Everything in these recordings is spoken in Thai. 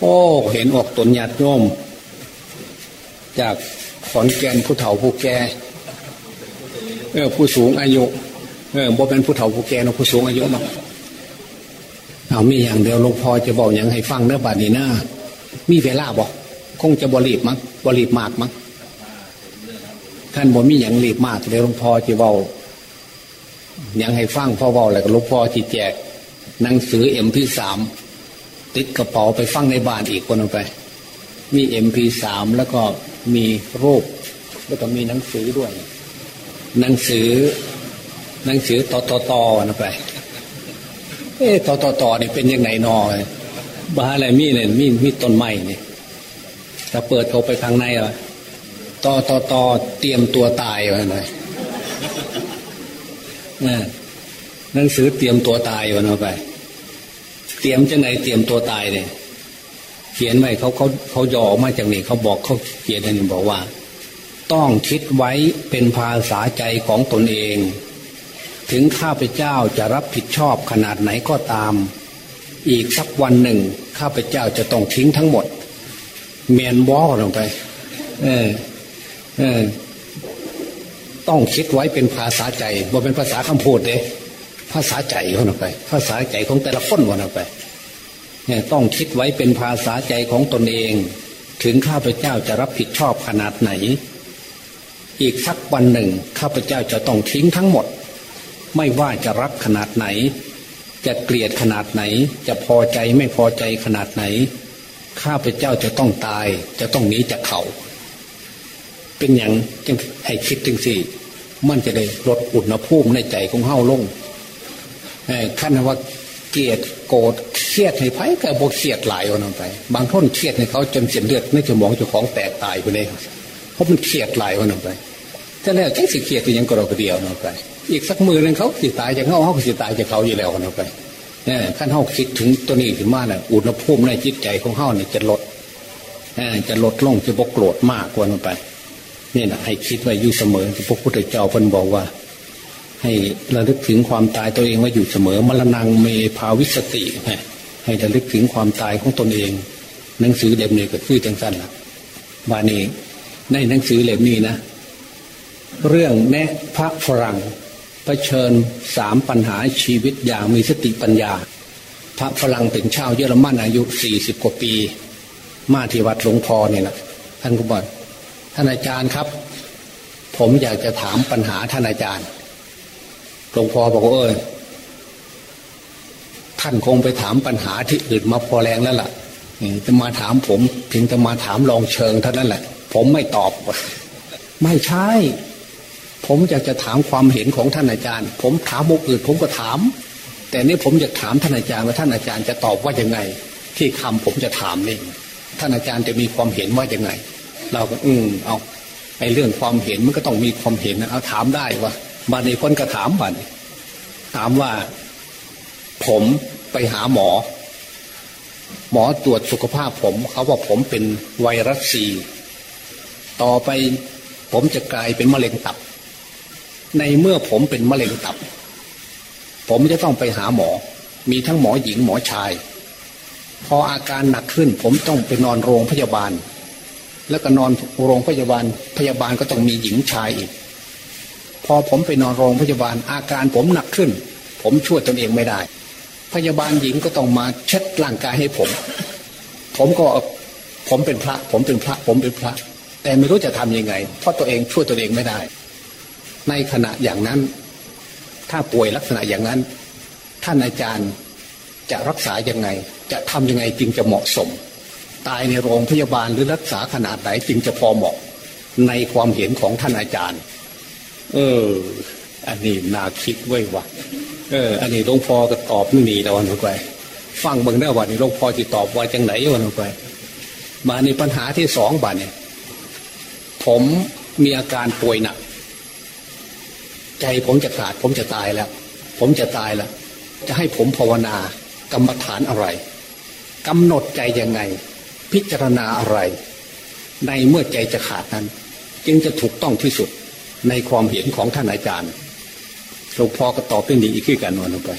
โอ้ เห็นออกตนญาติโยม จากขอนแก่นผู้เฒ่าผู้แก่เออผู้สูงอายุเออบ่เป็นผู้เฒ่าผู้แก่นะผู้สูงอายุเนาะเอามีอย่างเดียวหลวงพ่อจะบอกอย่างให้ฟังเนื้อบาดนี้นะมีเวลาบอกคงจะบริบมั้งบริบมากมั้งท่านบอกมีอย่างรีบมากเลยหลวงพ่อจะบอกยังให้ฟังพ่อบอกอะไรกับหลวงพ่อที่แจกหนังสือเอ็มพีสาม ติดกระเป๋าไปฟังในบ้านอีกคนไป มีเอ็มพีสามแล้วก็มีรูปแล้วก็มีหนังสือด้วย หนังสือ หนังสือต่อต่อต่อนะไป เอ๊ต่อต่อต่อนี่เป็นยังไงนอบ้าอะไรมีเนี่ยมีมีต้นไม้เนี่ยถ้าเปิดเข้าไปข้างในอะต่อต่อต่อเตรียมตัวตายไว้หน่อยหนังสือเตรียมตัวตายวันเอาไป เตรียมจะไหนเตรียมตัวตายเนี่ยเขียนไว้เขาเขาเขาย่ออกมาจากนี่เขาบอกเขาเขียนอันนี้บอกว่า ต้องคิดไว้เป็นภาษาใจของตนเอง ถึงข้าพเจ้าจะรับผิดชอบขนาดไหนก็ตาม อีกสักวันหนึ่ง ข้าพเจ้าจะต้องทิ้งทั้งหมด เมียนวอลงไป เออ เออ ต้องคิดไว้เป็นภาษาใจว่เป็นภาษาคำพูดเด้ ภาษาใจวันออกไป ภาษาใจของแต่ละคนวันออกไปเนี่ยต้องคิดไว้เป็นภาษาใจของตนเอง ถึงข้าพเจ้าจะรับผิดชอบขนาดไหน อีกสักวันหนึ่ง ข้าพเจ้าจะต้องทิ้งทั้งหมด ไม่ว่าจะรักขนาดไหน จะเกลียดขนาดไหน จะพอใจไม่พอใจขนาดไหน ข้าพเจ้าจะต้องตาย จะต้องหนีจากเขา เป็นอย่างจึงให้คิดจึงสิมันจะได้ลดอุณหภูมิในใจของเฮาลง ขั้นว่าเกลียดโกรธเครียดให้ไพ่กับบกเครียดหลายวันไป บางท่นเครียดให้เขาจนเสียเลือดในสมองเจ้าของแตกตายไปเลยเพราะมันเครียดหลายวันไปจะแล้วแค่สิเครียดยังกระโดดเดียวนันไป อีกสักมือหนึ่งเขาสิตายจากเขาเขาสิตายจากเขาอยู่แล้วนันไปเนี่ยขั้นเขาคิดถึงตัวนี้ขึ้นมาเนี่ยอุณหภูมิในจิตใจของเขาเนี่ยจะลดจะลดลงจะบกโกรธมากกว่านันไปนี่นะให้คิดไว้อยู่เสมอพระพุทธเจ้าเพิ่นบอกว่า ให้ระลึกถึงความตายตัวเองไว้อยู่เสมอมรณงเมภาวิสติให้ระลึกถึงความตายของตนเอง หนังสือเล่มนี้ก็คือจังสั้นละบานี้ในหนังสือเล่มนี้นะ เรื่องแนะพระฝรั่งเผชิญสามปัญหาชีวิตอย่างมีสติปัญญา พระฝรั่งเป็นชาวเยอรมันอายุสี่สิบกว่าปี มาที่วัดหลวงพ่อเนี่ยนะท่านก็บอกท่านอาจารย์ครับ ผมอยากจะถามปัญหาท่านอาจารย์ หลวงพ่อบอกว่าเออท่านคงไปถามปัญหาที่อื่นมาพอแรงแล้วล่ะจะมาถามผมถึงจะมาถามลองเชิงเท่านั้นแหละ ผมไม่ตอบ ไม่ใช่ ผมอยากจะถามความเห็นของท่านอาจารย์ ผมถามมุกอื่นผมก็ถาม แต่นี่ผมอยากถามท่านอาจารย์ว่าท่านอาจารย์จะตอบว่ายังไง ที่คำผมจะถามนี่ท่านอาจารย์จะมีความเห็นว่ายังไง เราก็อืมเอาไอ้เรื่องความเห็นมันก็ต้องมีความเห็นนะเอาถามได้ว่า บานนี้คนก็ถามบันถามว่า ผมไปหาหมอ หมอตรวจสุขภาพผม เขาบอกผมเป็นไวรัสซีต่อไปผมจะกลายเป็นมะเร็งตับ ในเมื่อผมเป็นมะเร็งตับ ผมจะต้องไปหาหมอ มีทั้งหมอหญิงหมอชาย พออาการหนักขึ้น ผมต้องไปนอนโรงพยาบาล แล้วก็นอนโรงพยาบาลพยาบาลก็ต้องมีหญิงชายอีก อผมไปนอนโรงพยาบาลอาการผมหนักขึ้น ผมช่วยตนเองไม่ได้ พยาบาลหญิงก็ต้องมาเช็ดร่างกายให้ผม ผมก็ผมเป็นพระ ผมเป็นพระ ผมเป็นพระ แต่ไม่รู้จะทํำยังไง เพราะตัวเองช่วยตัวเองไม่ได้ ในขณะอย่างนั้น ถ้าป่วยลักษณะอย่างนั้น ท่านอาจารย์จะรักษายังไง จะทำยังไงจึงจะเหมาะสม ตายในโรงพยาบาลหรือรักษาขนาดไหนจึงจะพอเหมาะ ในความเห็นของท่านอาจารย์ เออ อันนี้นาคิดไว้ว่าเออ อันนี้หลวงพ่อก็ตอบไม่มีแต่วันไปฟังเบิ่งได้ว่านี่หลวงพ่อจะตอบว่าจังไหนวันหนูไปมาในปัญหาที่สองบาทเนี่ย ผมมีอาการป่วยหนัก ใจผมจะขาด ผมจะตายแล้ว ผมจะตายแล้ว จะให้ผมภาวนากรรมฐานอะไรกำหนดใจยังไง พิจารณาอะไร ในเมื่อใจจะขาดนั้น จึงจะถูกต้องที่สุด ในความเห็นของท่านอาจารย์หลวงพ่อก็ตอบเรื่องนี้อีกขึ้นกันวันลงไป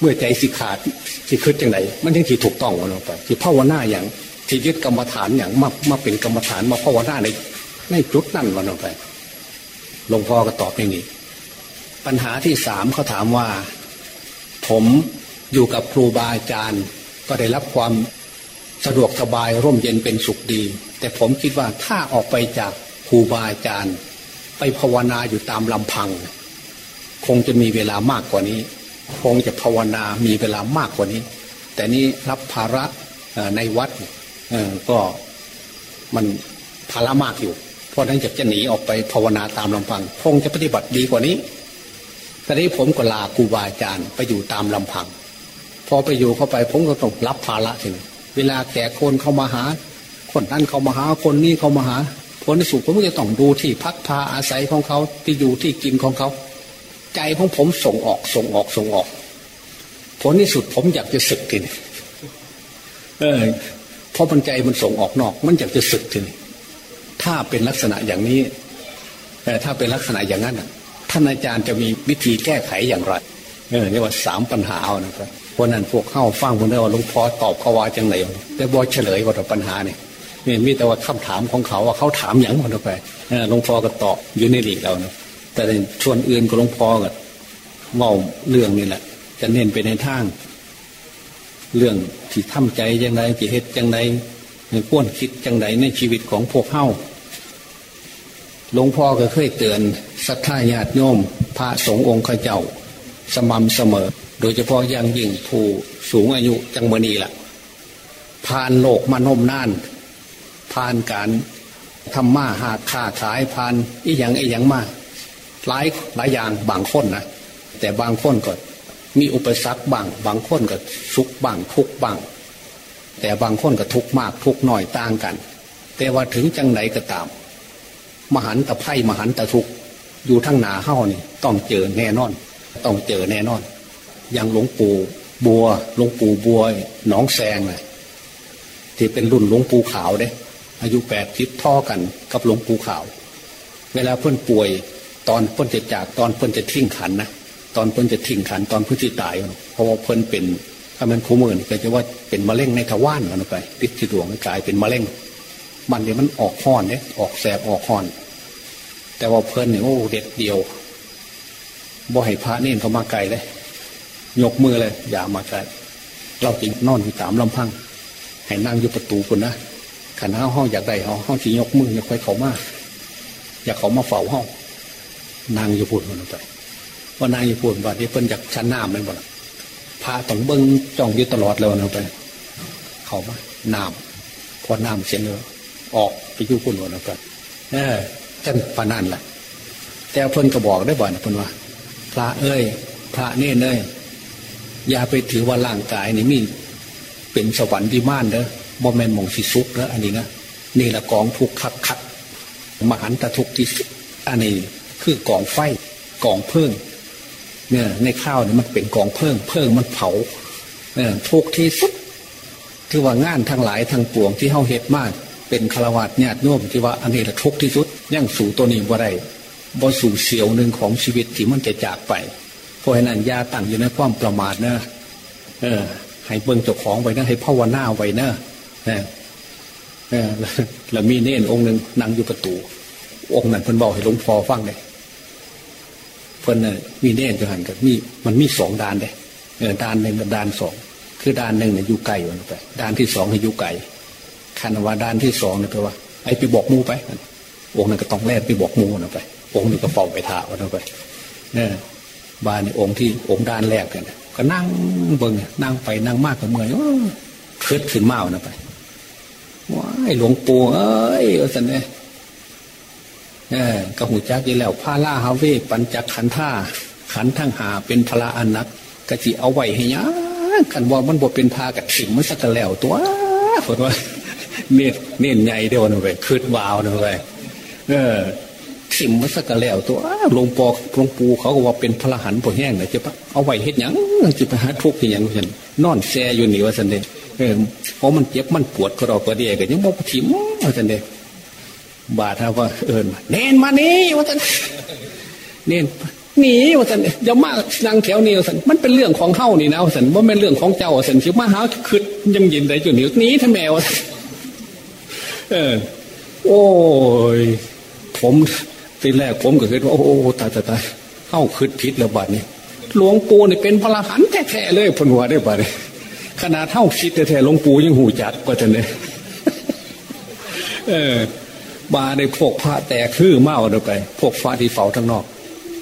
เมื่อใจสิขาดสิคืดจังไหนมันยังที่ถูกต้องวันลงไปที่ภาวนาอย่างที่ยึดกรรมฐานอย่างมามาเป็นกรรมฐานมาภาวนาในในจุดนั่นวันออกไปหลวงพ่อก็ตอบอย่างนี้ ปัญหาที่สามเขาถามว่า ผมอยู่กับครูบาอาจารย์ ก็ได้รับความสะดวกสบายร่มเย็นเป็นสุขดี แต่ผมคิดว่าถ้าออกไปจากครูบาอาจารย์ ไปภาวนาอยู่ตามลำพัง คงจะมีเวลามากกว่านี้ คงจะภาวนามีเวลามากกว่านี้ แต่นี้รับภาระในวัดก็มันภาระมากอยู่ เพราะนั้นจะจะหนีออกไปภาวนาตามลำพัง คงจะปฏิบัติดีกว่านี้ตอนนี้ผมก็ลาครูบาอาจารย์ไปอยู่ตามลำพัง พอไปอยู่เข้าไปผมก็ต้องรับภาระทีนี้เวลาแก่คนเข้ามาหา คนนั้นเข้ามาหาคนนี้เข้ามาหา ผลที่สุดผมก็จะต้องดูที่พักพาอาศัยของเขาที่อยู่ที่กินของเขา ใจของผมส่งออกส่งออกส่งออก ผลที่สุดผมอยากจะสึกทีนี้เออเพราะมันใจมันส่งออกนอก มันอยากจะสึกทีนี้ถ้าเป็นลักษณะอย่างนี้แต่ถ้าเป็นลักษณะอย่างนั้นท่านอาจารย์จะมีวิธีแก้ไขอย่างไรเออเรียกว่าสามปัญหาเอานะครับเพราะนั้นพวกเข้าฟังคนเดียวหลวงพ่อตอบเขาว่าจังไหนแต่บอเฉลยว่าปัญหาเนี่ย นี่มีแต่ว่าคำถามของเขาว่าเขาถามอย่างมันไปหลวงพ่อก็ตอบอยู่ในหลีกเรานะแต่ชวนอื่นก็หลวงพ่อก็เมาเรื่องนี่แหละ จะเน้นไปในทาง เรื่องที่ทำใจยังไงที่เหตุยังไงควรคิดจังไดในชีวิตของพวกเข้าหลวงพ่อก็เคยเตือนศรัทธาญาติโยมพระสงฆ์องค์ข้าเจ้า สม่ำเสมอ โดยเฉพาะอย่างยิ่งผู้สูงอายุจังมณีละ่ะผ่านโลกมานมนาน ผ่านการทำมาหาค้าขายผ่านอีหยังอีหยังมากหลายหลายอย่างบางคนนะแต่บางคนก็มีอุปสรรคบางบางคนก็สุขบางทุกบาง แต่บางคนก็ทุกมากทุกน้อยต่างกัน แต่ว่าถึงจังไหนก็ตาม มหันตะไพ่มหันตะทุกอยู่ทั้งหนาเฮ้านี่ต้องเจอแน่นอน ต้องเจอแน่นอน อย่างหลวงปู่บัวหลวงปู่บัวหนองแซงเลยที่เป็นรุ่นหลวงปู่ขาวเด้ อายุแปดทิศท่อกันกับหลวงปู่ขาว เวลาเพื่อนป่วยตอนเพื่อนจะจากตอนเพื่อนจะทิ้งขันนะตอนเพื่อนจะทิ้งขันตอนเพื่อนจะตายเพราะว่าเพื่อนเป็นถ้ามันคู่มือก็จะว่าเป็นมะเร็งในทวารมันไปติดที่ดวงกลายเป็นมะเร็งมันเดี๋ยมันออกห้อนเนี่ยออกแสบออกห้อน แต่ว่าเพื่อนเนี่ยโอ้เด็ดเดียวบ่ให้พระเน้นเขามาไกลเลย ยกมือเลย อย่ามาไกลเราจริงนอนอยู่ตามลำพังให้นั่งอยู่ประตูคนนะ ขันห้าห้องอยากได้ห้องห้องที่ยกมืออยากไปเขามาอยากเขามาเฝ้าห้องนางอยู่พูดมันไปว่านางอยู่พูดว่าที่เพิ่นจากชั้นน้ำมันบ่พาต้องเบิ้งจ้องอยู่ตลอดเลยนะไป เขามาน้ำพอน้ำเสียเลยออกไปยุ่พุ่นวันนไปเออท่านปานั่นแหละแต่เพิ่นก็บอกได้บ่อยนะเพิ่นว่า พระเอ้ย พระเน่เอ้ยอย่าไปถือว่าร่างกายนี่มีเป็นสวรรค์วิมานเด้อ บอมแมนมองสิซุกแล้วอันนี้นะนี่แหละกองทุกขักขัดมหันตทุกที่สุดอันนี้คือกองไฟกองเพิ่งเนี่ยในข้าวเนี่ยมันเป็นกองเพิ่งเพิ่งมันเผาเนี่ยทุกที่สุดคือว่างานทั้งหลายทั้งปวงที่เฮาเฮ็ดมาก เป็นคารวะญาติโยมที่ว่าอันนี้แหละทุกที่สุดยังสู่ตัวนี้บ่ได้บ่สู่เสียวหนึ่งของชีวิตที่มันจะจากไปเพราะฉะนั้นยาตั้งอยู่ในความประมาทเนอะเออให้เบิ่งเจ้าของไว้นะให้ภาวนาไว้นะเออ แล้วมีเน่นองค์หนึ่งนั่งอยู่ประตู องค์นั้นเพิ่นบอกให้หลวงพ่อฟังเลยเพิ่นน่ะมีเน่นจะหันกับมีมันมีสองดานเลยเออดานหนึ่งกับดานสองคือดานหนึ่งเนี่ยอยู่ไกลวันไปดานที่สองให้อยู่ไกลคันว่าดานที่สองเนี่ยแปลว่าไอ้ไปบอกมูไปองค์นั้นก็ต้องแลกไปบอกมูนะไป องค์นี้ก็เฝ้าไปท่าวันไปเนี่ยบานนี่องค์ที่องค์ด้านแรกเนี่ยก็นั่งเบิ่งนั่งไปนั่งมากกับเมื่อยคืดขึ้นมาเอานะไป ว้ายหลวงปู่เอ้ยสันเนี่ยเออกระหูจักยี่แล้วพาล่าฮาเวปัญจขันท่าขันทั้งหาเป็นพระอนักกะจิเอาไว้ให้ยากันว่ามันบทเป็นพากับถิ่มมันสักแล้วตัวฝนว่าเนียเนียใหญ่เดียวนะไปคืดวาวนะไปเออถิ่มมันสักแล้วตัวหลวงปู่หลวงปู่เขาก็ว่าเป็นพระหันพอแห้งเลยจะปะเอาไว้เฮ็ดยังจะไปหาทุกข์ย่างนั้นนอนแซ่อยู่หนีว่าสันเดเออเพราะมันเจ็บมันปวดก็เราก็เดียกันยังบอกถิ่มว่าสันเดบาท่าว่าเอิญเน้นมานี่ว่าสันเน้นหนีว่าสันอย่ามานั่งแถวนี้ว่าสันมันเป็นเรื่องของเฮ้านี่นะว่าสันว่าเป็นเรื่องของเจ้าว่าสันชิมาหาคืดยังยินใจจุดนี้หนีทำไมวเออ โอ้ยผมทีแรกผมก็คิดว่าโอ้ตายตายตายเข้าคืดพิษแล้วบัดนี้หลวงปู่นี่เป็นพระหันแท้ๆเลยพนวได้บัดนี้ ขนาดเท่าคิดแท้หลวงปู่ยังหูจักกว่าจะเนี่ยเออ บาในพวกพระแตกคือเมาเดินไป พวกฟ้าที่เฝ้าทั้งนอก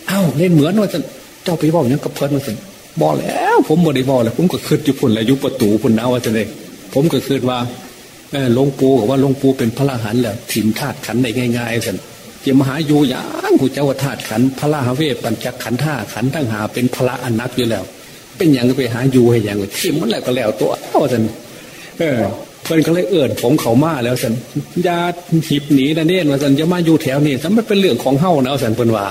เอ้าเล่นเหมือนว่าจะเจ้าไปบอกยังกับเพิ่นมาสิบอกแล้ว ผมบ่ได้บอกเลยผมก็คืดอยู่พุ่นแล้วยุประตูพุ่นนะว่าจะเลยผมก็คืดว่าหลวงปู่บว่าหลวงปู่เป็นพระหันแล้วถิ่มธาตุขันได้ง่ายๆสันเจ้ามหาอยู่อย่างหูเจ้าธาตุขันพระราเวปัญจขันธ์าขันทั้งหาเป็นพระอนักอยู่แล้ว เป็นอย่างไปหาอยู่ให้อย่างทิมมันแล้วก็แล้วตัวเอาสันเออเพื่อนก็เลยเอื่นผมเขามาแล้วสันยาหิบหนีนะเนี่ยว่าสันจะมาอยู่แถวนี้แต่มันเป็นเรื่องของเฮ้านะสันเพิ่นว่า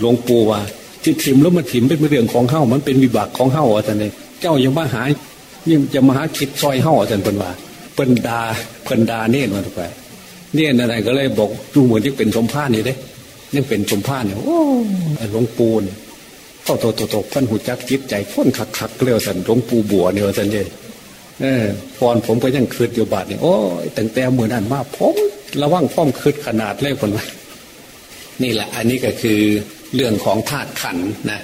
หลวงปู่ว่าที่ถิ่มแล้วมันถิ่มเป็นเรื่องของเฮ้ามันเป็นวิบากของเฮ้าสันเลยเจ้ายังมาหายิ่งจะมาหาคิดซอยเฮ้าสันเพิ่นว่าเพิ่นดาเพิ่นดาเนี่ยมาถูกไปเนี่ยอะไรก็เลยบอกดูเหมือนที่เป็นสมภาษณ์นี่เด้ยังเป็นสมภาษณ์เนี่ยโอ้หลวงปู่เนี่ย โตโตโตโตพันหูจักจิตใจพ้นคักคักเรียวสันหลวงปู่บัวเนี่ยสันเยเออพรผมก็ยังคืดอยู่บาทเนี่ยโอ้ยแต่งแต่เมื่อนั้นมาผมระวังพ้อมคืดขนาดเลยคนว่านี่แหละ อันนี้ก็คือเรื่องของธาตุขันนะ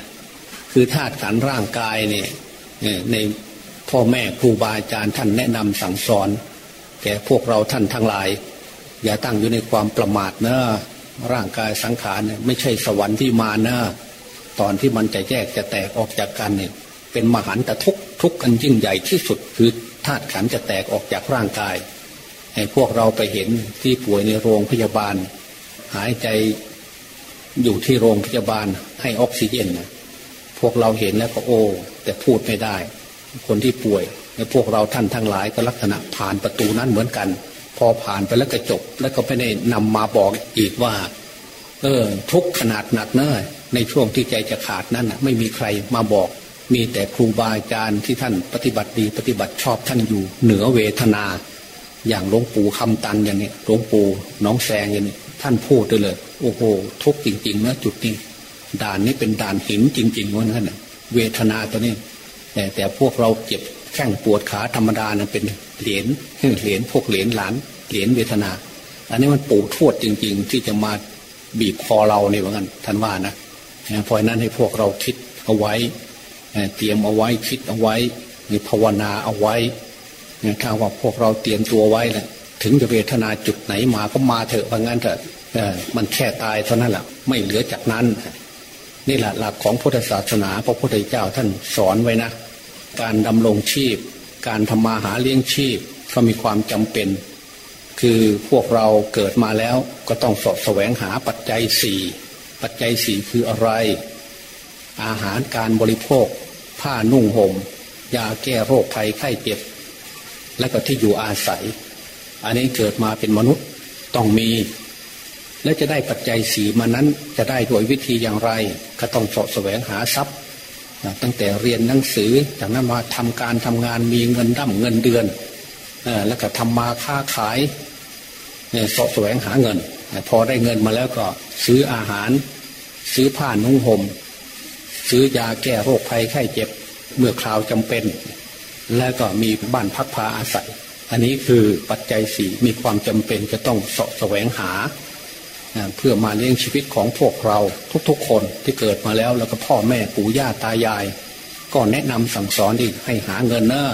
คือธาตุขันร่างกายเนี่ยในพ่อแม่ครูบาอาจารย์ท่านแนะนำสั่งสอน แก่พวกเราท่านทั้งหลาย อย่าตั้งอยู่ในความประมาทนะร่างกายสังขารเนี่ยไม่ใช่สวรรค์ที่มาเนะ ตอนที่มันจะแยกจะแตกออกจากกันเนี่ย เป็นมหันตทุกทุกกันยิ่งใหญ่ที่สุดคือธาตุขันจะแตกออกจากร่างกายให้พวกเราไปเห็นที่ป่วยในโรงพยาบาล หายใจอยู่ที่โรงพยาบาลให้ออกซิเจนนะพวกเราเห็นแล้วก็โอ้แต่พูดไม่ได้ คนที่ป่วยในพวกเราท่านทั้งหลายก็ลักษณะผ่านประตูนั้นเหมือนกัน พอผ่านไปแล้วก็จบ แล้วก็ไม่ได้นำมาบอกอีกว่า เออ ทุกขนาดหนักเนอะ ในช่วงที่ใจจะขาดนั้นไม่มีใครมาบอก มีแต่ครูบาอาจารย์ที่ท่านปฏิบัติดีปฏิบัติชอบท่านอยู่เหนือเวทนา อย่างหลวงปู่คำตันอย่างนี้หลวงปู่น้องแซงอย่างนี้ท่านพูดเลย โอ้โหทุกจริงๆนะจุดนี้ด่านนี้เป็นด่านหินจริงๆว่านั่นเวทนาตัวนี้แต่แต่พวกเราเจ็บแข้งปวดขาธรรมดานะเป็นเหรียญเหรียญพวกเหรียญหลานเหรียญเวทนา อันนี้มันปู่ทวดจริง ๆ ที่จะมาบีบคอเราเนี่ยเหมือนกันท่านว่านะ เพราะนั้นให้พวกเราคิดเอาไว้ เตรียมเอาไว้คิดเอาไว้มีภาวนาเอาไว้ถ้าว่าพวกเราเตรียมตัวไว้แหละถึงจะเวทนาจุดไหนมาก็มาเถอะว่างั้นเถอะมันแค่ตายเท่านั้นแหละไม่เหลือจากนั้นนี่แหละหลักของพุทธศาสนาพระพุทธเจ้าท่านสอนไว้นะ การดำรงชีพ การทำมาหาเลี้ยงชีพก็มีความจำเป็น คือพวกเราเกิดมาแล้วก็ต้องสอบแสวงหาปัจจัยสี่ ปัจจัยสี่คืออะไร อาหารการบริโภค ผ้านุ่งหม่มยาแก้โรคภัยไข้เจ็บ และก็ที่อยู่อาศัย อันนี้เกิดมาเป็นมนุษย์ต้องมี และจะได้ปัจจัยสีมานั้นจะได้โดยวิธีอย่างไร ก็ต้องสอบแสวงหาทรัพย์ ตั้งแต่เรียนหนังสือจากนั้นมาทำการทำงานมีเงินดั้มเงินเดือนแล้วก็ทำมาค้าขายสอบแสวงหาเงิน พอได้เงินมาแล้วก็ซื้ออาหาร ซื้อผ้านุ่งหม่มซื้อยาแก้โรคภัยไข้เจ็บเมื่อคราวจำเป็น แล้วก็มีบ้านพักพาอาศัย อันนี้คือปัจจัยสี่มีความจำเป็นจะต้องสะแสวงหา เพื่อมาเลี้ยงชีวิตของพวกเราทุกๆ คนที่เกิดมาแล้วแล้วก็พ่อแม่ปู่ย่าตายาย ก็แนะนำสั่งสอนดีให้หาเงินเนอะ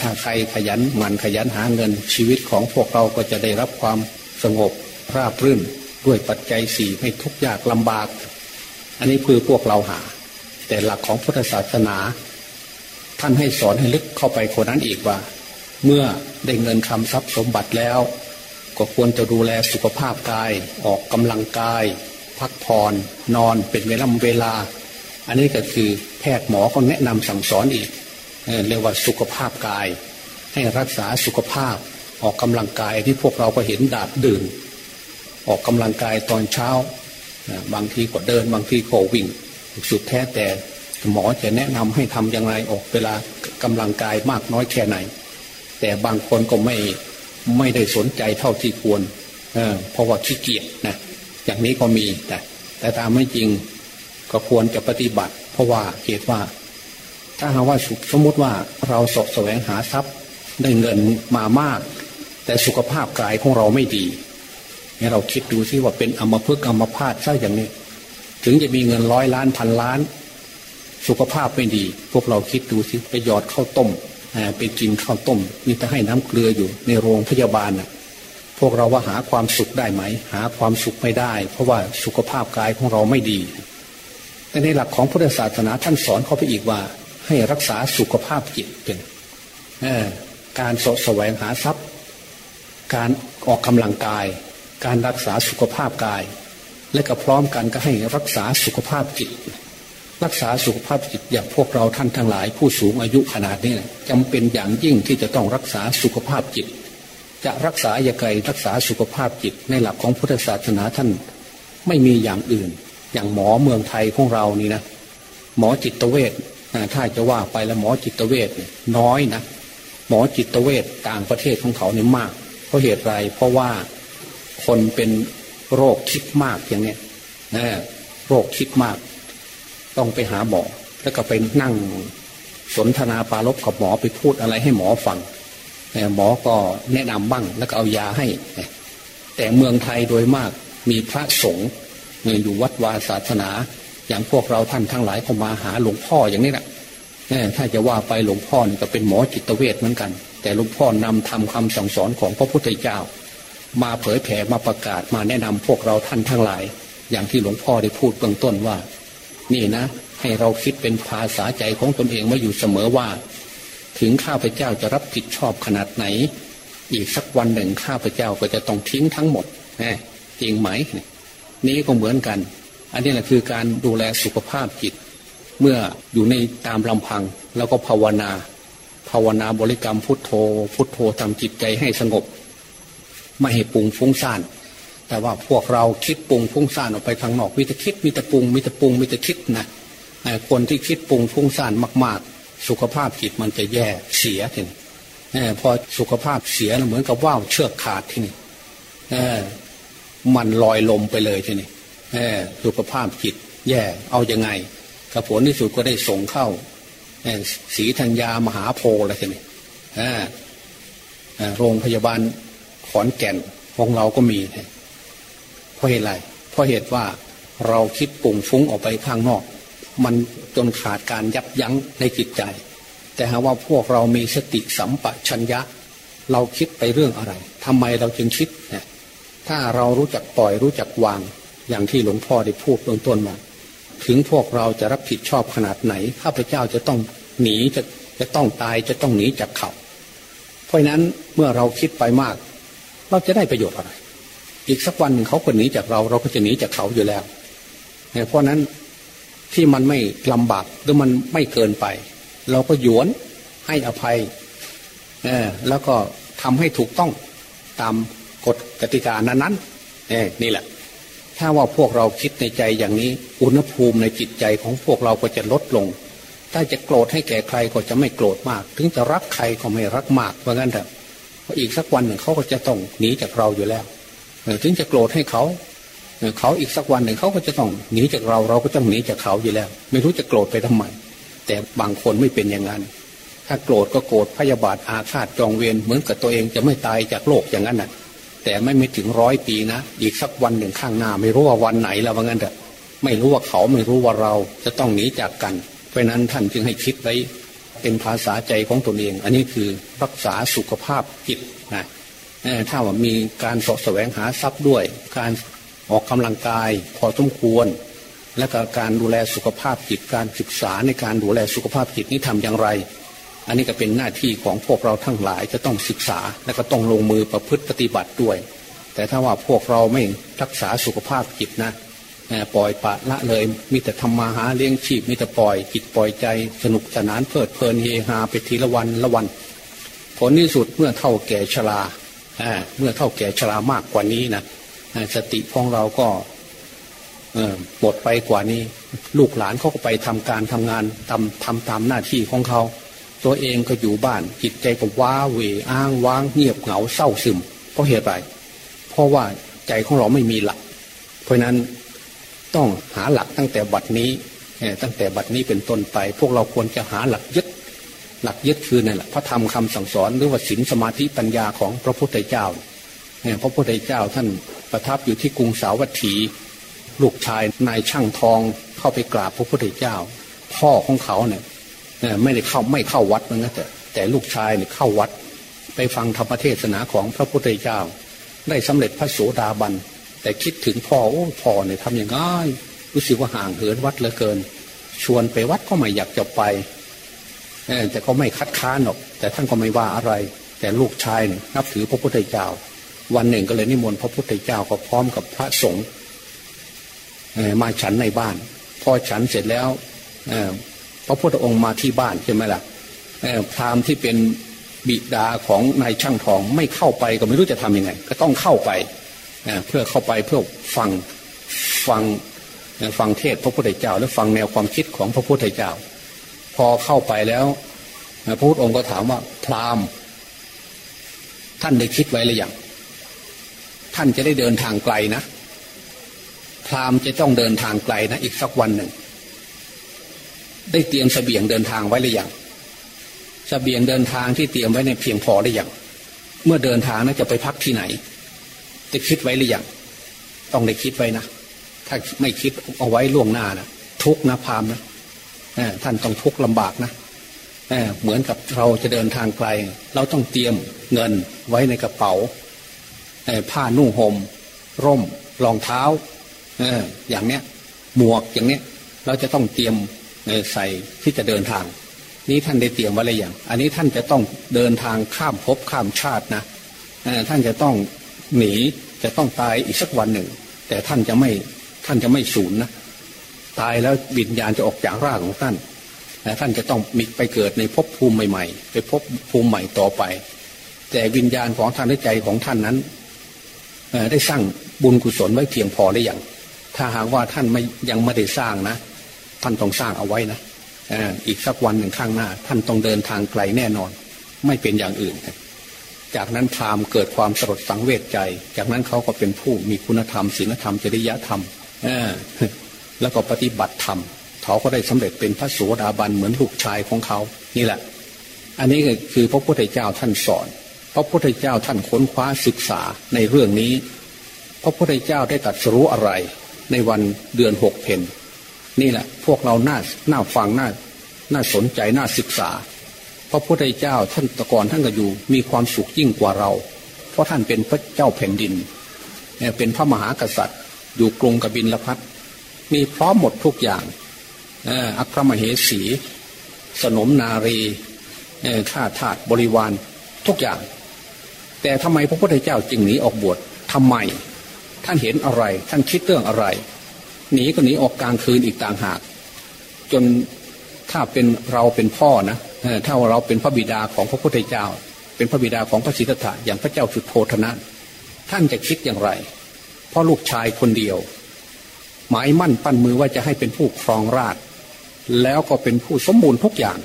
ถ้าใครขยันหมั่นขยันหาเงินชีวิตของพวกเราก็จะได้รับความสงบราบรื่น ด้วยปัจจัยสี่ไม่ทุกข์ยากลำบาก อันนี้คือพวกเราหา แต่หลักของพุทธศาสนา ท่านให้สอนให้ลึกเข้าไปคนนั้นอีกว่า เมื่อได้เงินคำทรัพย์สมบัติแล้ว ก็ควรจะดูแลสุขภาพกาย ออกกำลังกาย พักผ่อนนอนเป็นเวลาเวลา อันนี้ก็คือแพทย์หมอก็แนะนำสั่งสอนอีกเรียกว่าสุขภาพกาย ให้รักษาสุขภาพออกกำลังกายที่พวกเราก็เห็นดาดดื่น ออกกำลังกายตอนเช้า บางทีก็เดิน บางทีก็วิ่ง สุดแท้แต่หมอจะแนะนำให้ทำอย่างไรออกเวลากำลังกายมากน้อยแค่ไหน แต่บางคนก็ไม่ไม่ได้สนใจเท่าที่ควรเเพราะว่าขี้เกียจนะอย่างนี้ก็มีแต่แต่ตามไม่จริงก็ควรจะปฏิบัติ เพราะว่าเหตุว่า ถ้าหากว่าสมมติว่าเราสอบแสวงหาทรัพย์ได้เงินมามาก แต่สุขภาพกายของเราไม่ดี เนี่ยเราคิดดูซิว่าเป็นอัมพฤกอมพาตซะอย่างนี้ ถึงจะมีเงินร้อยล้านพันล้าน สุขภาพไม่ดี พวกเราคิดดูซิไปหยอดข้าวต้มไปกินข้าวต้มมีแต่ให้น้ำเกลืออยู่ในโรงพยาบาลน่ะพวกเราว่าหาความสุขได้ไหม หาความสุขไม่ได้ เพราะว่าสุขภาพกายของเราไม่ดีแต่ในหลักของพุทธศาสนาท่านสอนเขาไปอีกว่า ให้รักษาสุขภาพจิตเป็นการสแสวงหาทรัพย์ การออกกำลังกาย การรักษาสุขภาพกาย และก็พร้อมกันก็ให้รักษาสุขภาพจิต รักษาสุขภาพจิตอย่างพวกเราท่านทั้งหลาย ผู้สูงอายุขนาดนี้จำเป็นอย่างยิ่งที่จะต้องรักษาสุขภาพจิต จะรักษาอย่างไรรักษาสุขภาพจิต ในหลักของพุทธศาสนาท่าน ไม่มีอย่างอื่น อย่างหมอเมืองไทยของเรานี่นะหมอจิตเวชถ้าจะว่าไปแล้วหมอจิตเวชน้อยนะหมอจิตเวชต่างประเทศของเขาเนี่ยมาก เพราะเหตุไรเพราะว่า คนเป็นโรคคิดมากอย่างเนี้ยนะโรคคิดมาก ต้องไปหาหมอ แล้วก็ไปนั่งสนทนาปาลบกับหมอไปพูดอะไรให้หมอฟังหมอก็แนะนำบ้างแล้วก็เอายาให้ แต่เมืองไทยโดยมากมีพระสงฆ์อยู่วัดวาศาสนา อย่างพวกเราท่านทั้งหลายเข้ามาหาหลวงพ่ออย่างนี้แหละถ้าจะว่าไปหลวงพ่อนี่ก็เป็นหมอจิตเวชเหมือนกัน แต่หลวงพ่อนำทำคำสั่งสอนของพระพุทธเจ้า มาเผยแผ่มาประกาศมาแนะนำพวกเราท่านทั้งหลาย อย่างที่หลวงพ่อได้พูดเบื้องต้นว่า นี่นะ ให้เราคิดเป็นภาษาใจของตนเองมาอยู่เสมอว่า ถึงข้าพเจ้าจะรับผิดชอบขนาดไหน อีกสักวันหนึ่งข้าพเจ้าก็จะต้องทิ้งทั้งหมดจริงไหมนี้ก็เหมือนกัน อันนี้แหละคือการดูแลสุขภาพจิต เมื่ออยู่ในตามลำพังแล้วก็ภาวนา ภาวนาบริกรรมพุทโธ พุทโธทำจิตใจให้สงบ ไม่ให้ปุงฟุ้งซ่านแต่ว่าพวกเราคิดปรุงฟุ้งซ่านออกไปทางนอกมีแต่คิดมีแต่ปุงมีแต่ปุงมีแต่คิดนะคนที่คิดปรุงฟุ้งซ่านมาก ๆ สุขภาพจิตมันจะแย่เสียทีนี้พอสุขภาพเสียเหมือนกับว่าวเชือกขาดทีนี้มันลอยลมไปเลยทีนี้สุขภาพจิตแย่เอาอยัางไงกระผลที่สุดก็ได้ส่งเข้าสีธัญญามหาโพอะไรทีนี้โรงพยาบาล ขอนแก่นของเราก็มีเพราะเหตุไร เพราะเหตุว่าเราคิดปุ่งฟุ้งออกไปข้างนอก มันจนขาดการยับยั้งในจิตใจ แต่หากว่าพวกเรามีสติสัมปชัญญะ เราคิดไปเรื่องอะไรทำไมเราจึงคิดเนี่ยถ้าเรารู้จักปล่อยรู้จักวาง อย่างที่หลวงพ่อได้พูดเบื้องต้นมาถึงพวกเราจะรับผิดชอบขนาดไหนข้าพเจ้าจะต้องหนีจะจะต้องตายจะต้องหนีจากเขา เพราะนั้นเมื่อเราคิดไปมาก เราจะได้ประโยชน์อะไร อีกสักวันหนึ่งเขาคนหนีจากเรา เราก็จะหนีจากเขาอยู่แล้วเพราะนั้นที่มันไม่ลำบากหรือมันไม่เกินไป เราก็หยวนให้อภัยแล้วก็ทำให้ถูกต้องตามกฎกติกานั้นๆนี่แหละ ถ้าว่าพวกเราคิดในใจอย่างนี้ อุณหภูมิในจิตใจของพวกเราก็จะลดลง ถ้าจะโกรธให้แก่ใครก็จะไม่โกรธมาก ถึงจะรักใครก็ไม่รักมากเพราะงั้นเถอะ เพราะอีกสักวันหนึ่งเขาก็จะต้องหนีจากเราอยู่แล้วถึงจะโกรธให้เขาเขาอีกสักวันหนึ่งเขาก็จะต้องหนีจากเราเราก็ต้องหนีจากเขาอยู่แล้ว ไม่รู้จะโกรธไปทำไมแต่บางคนไม่เป็นอย่างนั้น ถ้าโกรธก็โกรธพยาบาทอาฆาตจองเวรเหมือนกับตัวเองจะไม่ตายจากโลกอย่างนั้นน่ะ แต่ไม่ไม่ถึงร้อยปีนะอีกสักวันหนึ่งข้างหน้า ไม่รู้ว่าวันไหนแล้วว่างั้นเถอะไม่รู้ว่าเขาไม่รู้ว่าเราจะต้องหนีจากกัน เพราะนั้นท่านจึงให้คิดไว้ เป็นภาษาใจของตนเอง อันนี้คือรักษาสุขภาพจิตนะถ้าว่ามีการสะแสวงหาทรัพย์ด้วย การออกกำลังกายพอสมควร และก็การดูแลสุขภาพจิตการศึกษาในการดูแลสุขภาพจิตนี้ทำอย่างไร อันนี้ก็เป็นหน้าที่ของพวกเราทั้งหลายจะต้องศึกษาและก็ต้องลงมือประพฤติปฏิบัติด้วย แต่ถ้าว่าพวกเราไม่รักษาสุขภาพจิตนะ ปล่อยปะละเลยมีแต่ทำมาหาเลี้ยงชีพมีแต่ปล่อยจิตปล่อยใจสนุกสนานเพลิดเพลินเฮฮาไปทีละวันละวัน ผลที่สุดเมื่อเท่าแก่ชราเมื่อเท่าแก่ชรามากกว่านี้นะสติของเราก็หมดไปกว่านี้ ลูกหลานเขาก็ไปทำการทำงานทำทำตามหน้าที่ของเขา ตัวเองก็อยู่บ้านจิตใจก็ว้าเวอ้างว้างเงียบเหงาเศร้าซึมเพราะเหตุไรเพราะว่าใจของเราไม่มีหลัก เพราะนั้น ต้องหาหลักตั้งแต่บัดนี้ตั้งแต่บัดนี้เป็นต้นไป พวกเราควรจะหาหลักยึด หลักยึดคือนั่นแหละพระธรรมคำสั่งสอนหรือว่าศีลสมาธิปัญญาของพระพุทธเจ้าเนี่ยพระพุทธเจ้าท่านประทับอยู่ที่กรุงสาวัตถี ลูกชายนายช่างทองเข้าไปกราบพระพุทธเจ้า พ่อของเขาเนี่ยไม่ได้เข้าไม่เข้าวัดนะแต่แต่ลูกชายเนี่ยเข้าวัด ไปฟังธรรมเทศนาของพระพุทธเจ้า ได้สำเร็จพระโสดาบัน แต่คิดถึงพ่อโอ้พ่อเนี่ยทำอย่างไงรู้สึกว่าห่างเหินวัดเหลือเกิน ชวนไปวัดก็ไม่อยากจะไปแต่ก็ไม่คัดค้านหรอก แต่ท่านก็ไม่ว่าอะไร แต่ลูกชายเนี่ยนับถือพระพุทธเจ้า วันหนึ่งก็เลยนิมนต์พระพุทธเจ้าก็พร้อมกับพระสงฆ์มาฉันในบ้าน พอฉันเสร็จแล้วพระพุทธองค์มาที่บ้านใช่ไหมล่ะพราหมณ์ที่เป็นบิดาของนายช่างทองไม่เข้าไปก็ไม่รู้จะทํำยังไง ก็ต้องเข้าไป เพื่อเข้าไปเพื่อฟังฟังฟังเทศพระพุทธเจ้า และฟังแนวความคิดของพระพุทธเจ้า พอเข้าไปแล้วพระพุทธองค์ก็ถามว่าพราหมณ์ ท่านได้คิดไว้หรือยังท่านจะได้เดินทางไกลนะพราหมณ์จะต้องเดินทางไกลนะอีกสักวันหนึ่ง ได้เตรียมสเสบียงเดินทางไว้หรือยังสเสบียงเดินทางที่เตรียมไว้ในเพียงพอหรือยังเมื่อเดินทางนั้นจะไปพักที่ไหน จะคิดไว้หรือยังต้องได้คิดไว้นะถ้าไม่คิดเอาไว้ล่วงหน้านะทุกนะพามนะท่านต้องทุกข์ลำบากนะเหมือนกับเราจะเดินทางไกล เราต้องเตรียมเงินไว้ในกระเป๋าผ้านุ่งหม่มร่มรองเท้าอย่างเนี้ยหมวกอย่างเนี้ยเราจะต้องเตรียมใส่ที่จะเดินทาง นี้ท่านได้เตรียมไว้อะไรอย่าง อันนี้ท่านจะต้องเดินทางข้ามภพข้ามชาตินะท่านจะต้อง หนีจะต้องตายอีกสักวันหนึ่ง แต่ท่านจะไม่ท่านจะไม่สูญนะตายแล้ววิญญาณจะออกจากร่างของท่านแต่ท่านจะต้องมีไปเกิดในภพภูมิใหม่ๆ ไปภพภูมิใหม่ต่อไป แต่วิญญาณของท่านในใจของท่านนั้นได้สร้างบุญกุศลไว้เพียงพอได้อย่างถ้าหากว่าท่านไม่ยังไม่ได้สร้างนะ ท่านต้องสร้างเอาไว้นะอีกสักวันหนึ่งข้างหน้า ท่านต้องเดินทางไกลแน่นอน ไม่เป็นอย่างอื่น จากนั้นพราหมณ์เกิดความสลดสังเวชใจ จากนั้นเขาก็เป็นผู้มีคุณธรรมศีลธรรมจริยธรรมแล้วก็ปฏิบัติธรรมเขาก็ได้สำเร็จเป็นพระโสดาบันเหมือนลูกชายของเขา นี่แหละ อันนี้คือพระพุทธเจ้าท่านสอน พระพุทธเจ้าท่านค้นคว้าศึกษาในเรื่องนี้ พระพุทธเจ้าได้ตัดสู้อะไร ในวันเดือนหกเพนนี่แหละ พวกเราน่าน่าฟังน่าน่าสนใจน่าศึกษา พระพุทธเจ้าท่านตะกอนท่านก็อยู่ มีความสุขยิ่งกว่าเรา เพราะท่านเป็นพระเจ้าแผ่นดิน เป็นพระมหากษัตริย์ อยู่กรุงกบินลพัทมีพร้อมหมดทุกอย่างอัครมเหสี สนมนารีข้าทาสบริวารทุกอย่าง แต่ทำไมพระพุทธเจ้าจึงหนีออกบวชทำไม ท่านเห็นอะไร ท่านคิดเรื่องอะไร หนีก็หนีออกกลางคืนอีกต่างหาก จนถ้าเป็นเราเป็นพ่อนะ ถ้าเราเป็นพระบิดาของพระพุทธเจ้า เป็นพระบิดาของพระศิทธัตถะอย่างพระเจ้าสุดโธธนะท่านจะคิดอย่างไร เพราะลูกชายคนเดียว หมายมั่นปั้นมือว่าจะให้เป็นผู้ครองราชแล้วก็เป็นผู้สมบูรณ์ทุกอย่าง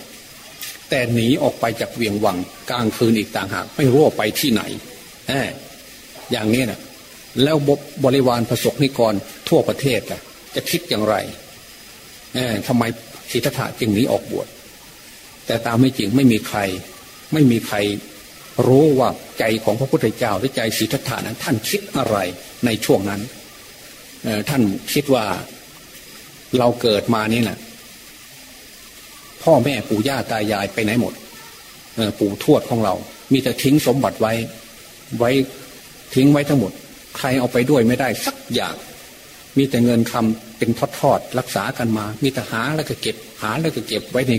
แต่หนีออกไปจากเวียงวังกลางคืนอีกต่างหากไม่รู้ไปที่ไหนแอย่างนี้นะแล้วบริวารประสบนิกรทั่วประเทศจะคิดอย่างไรทำไมสิทธะจึงหนีออกบวช แต่ตามไม่จริงไม่มีใคร ไม่มีใครรู้ว่าใจของพระพุทธเจ้าหรือใจสิทธัตถานั้นท่านคิดอะไรในช่วงนั้นท่านคิดว่าเราเกิดมานี่แหละพ่อแม่ปู่ย่าตายายไปไหนหมดปู่ทวดของเรา มีแต่ทิ้งสมบัติไว้ ไว้ทิ้งไว้ทั้งหมด ใครเอาไปด้วยไม่ได้สักอย่าง มีแต่เงินคำเป็นทอดๆรักษากันมา มีแต่หาแล้วก็เก็บ หาแล้วก็เก็บไว้ใน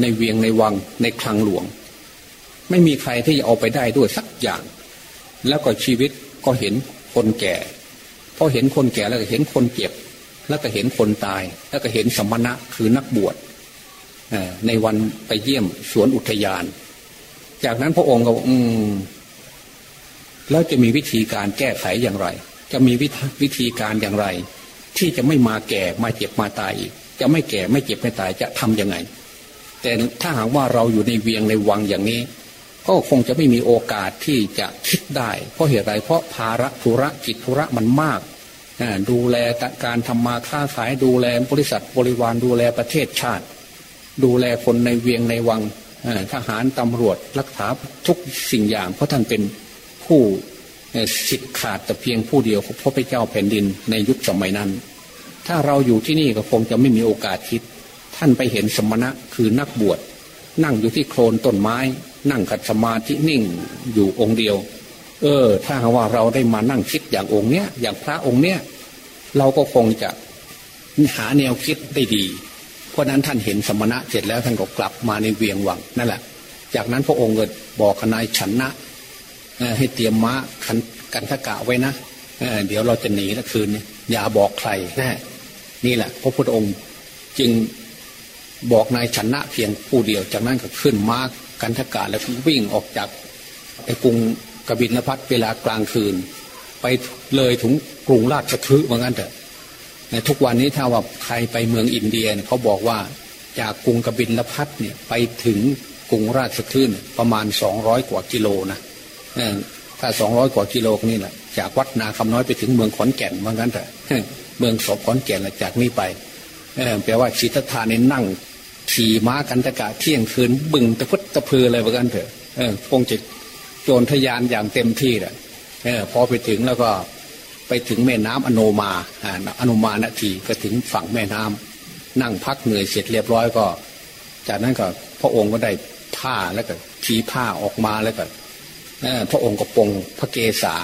ในเวียงในวังในคลังหลวง ไม่มีใครที่จะเอาไปได้ด้วยสักอย่าง แล้วก็ชีวิตก็เห็นคนแก่พอเห็นคนแก่แล้วก็เห็นคนเจ็บ แล้วก็เห็นคนตาย แล้วก็เห็นสมณะคือนักบวชในวันไปเยี่ยมสวนอุทยาน จากนั้นพระองค์ก็อืมแล้วจะมีวิธีการแก้ไขอย่างไร จะมีวิธีการอย่างไร ที่จะไม่มาแก่มาเจ็บมาตายอีกจะไม่แก่ไม่เจ็บไม่ตายจะทํำยังไง แต่ถ้าหากว่าเราอยู่ในเวียงในวังอย่างนี้ ก็คงจะไม่มีโอกาสที่จะคิดได้ เพราะเหตุไรเพราะภาระธุระจิตธุระมันมาก ดูแลการทำมาค้าขายดูแลบริษัทบริวารดูแลประเทศชาติ ดูแลคนในเวียงในวังทหารตำรวจรักษาทุกสิ่งอย่าง เพราะท่านเป็นผู้สิทธิ์ขาดแต่เพียงผู้เดียวพระพเจ้าแผ่นดินในยุคสมัยนั้น ถ้าเราอยู่ที่นี่ก็คงจะไม่มีโอกาสคิด ท่านไปเห็นสมณะคือนักบวชนั่งอยู่ที่โคลนต้นไม้ นั่งขัดสมาธินิ่งอยู่องค์เดียว เออ ถ้าว่าเราได้มานั่งคิดอย่างองค์เนี้ยอย่างพระองค์เนี้ยเราก็คงจะหาแนวคิดได้ดี เพราะนั้นท่านเห็นสมณะเสร็จแล้วท่านก็กลับมาในเวียงวังนั่นแหละ จากนั้นพระองค์ก็บอกนายฉันนะให้เตรียมม้าคันกันทกะไว้นะเเดี๋ยวเราจะหนีละคืนนี้อย่าบอกใครนะนี่แหละพระพุทธองค์จึง บอกนายชนะเพียงผู้เดียว จากนั้นก็ขึ้นม้ากันทกะแล้ววิ่งออกจากไอ้กรุงกบินพัทเวลากลางคืน ไปเลยถึงกรุงราชคฤห์เหมือนกันเถอะในทุกวันนี้ถ้าว่าใครไปเมืองอินเดียเขาบอกว่าจากกรุงกบินลพัทเนี่ยไปถึงกรุงราชคฤห์ประมาณสองร้อยกว่ากิโลนะถ้าสองร้อยกว่ากิโลนี่แหละจากวัดนาคำน้อยไปถึงเมืองขอนแก่นเหมือนกันเถอะเมืองสอบขอนแก่นจากนี้ไปแปลว่าชิตธานี่นั่ง ขี่ม้ากันตะกะเที่ยงคืนบึงตะพุตตะพืออะไรเหมือนกันเถอะคงจะโจรทยานอย่างเต็มที่แหละพอไปถึงแล้วก็ไปถึงแม่น้ำอโนมาอโนมานาทีก็ถึงฝั่งแม่น้ำนั่งพักเหนื่อยเสร็จเรียบร้อยก็ จากนั้นก็พระองค์ก็ได้ผ้าแล้วก็ชี้ผ้าออกมาแล้วก็พระองค์ก็ปงพระเกศา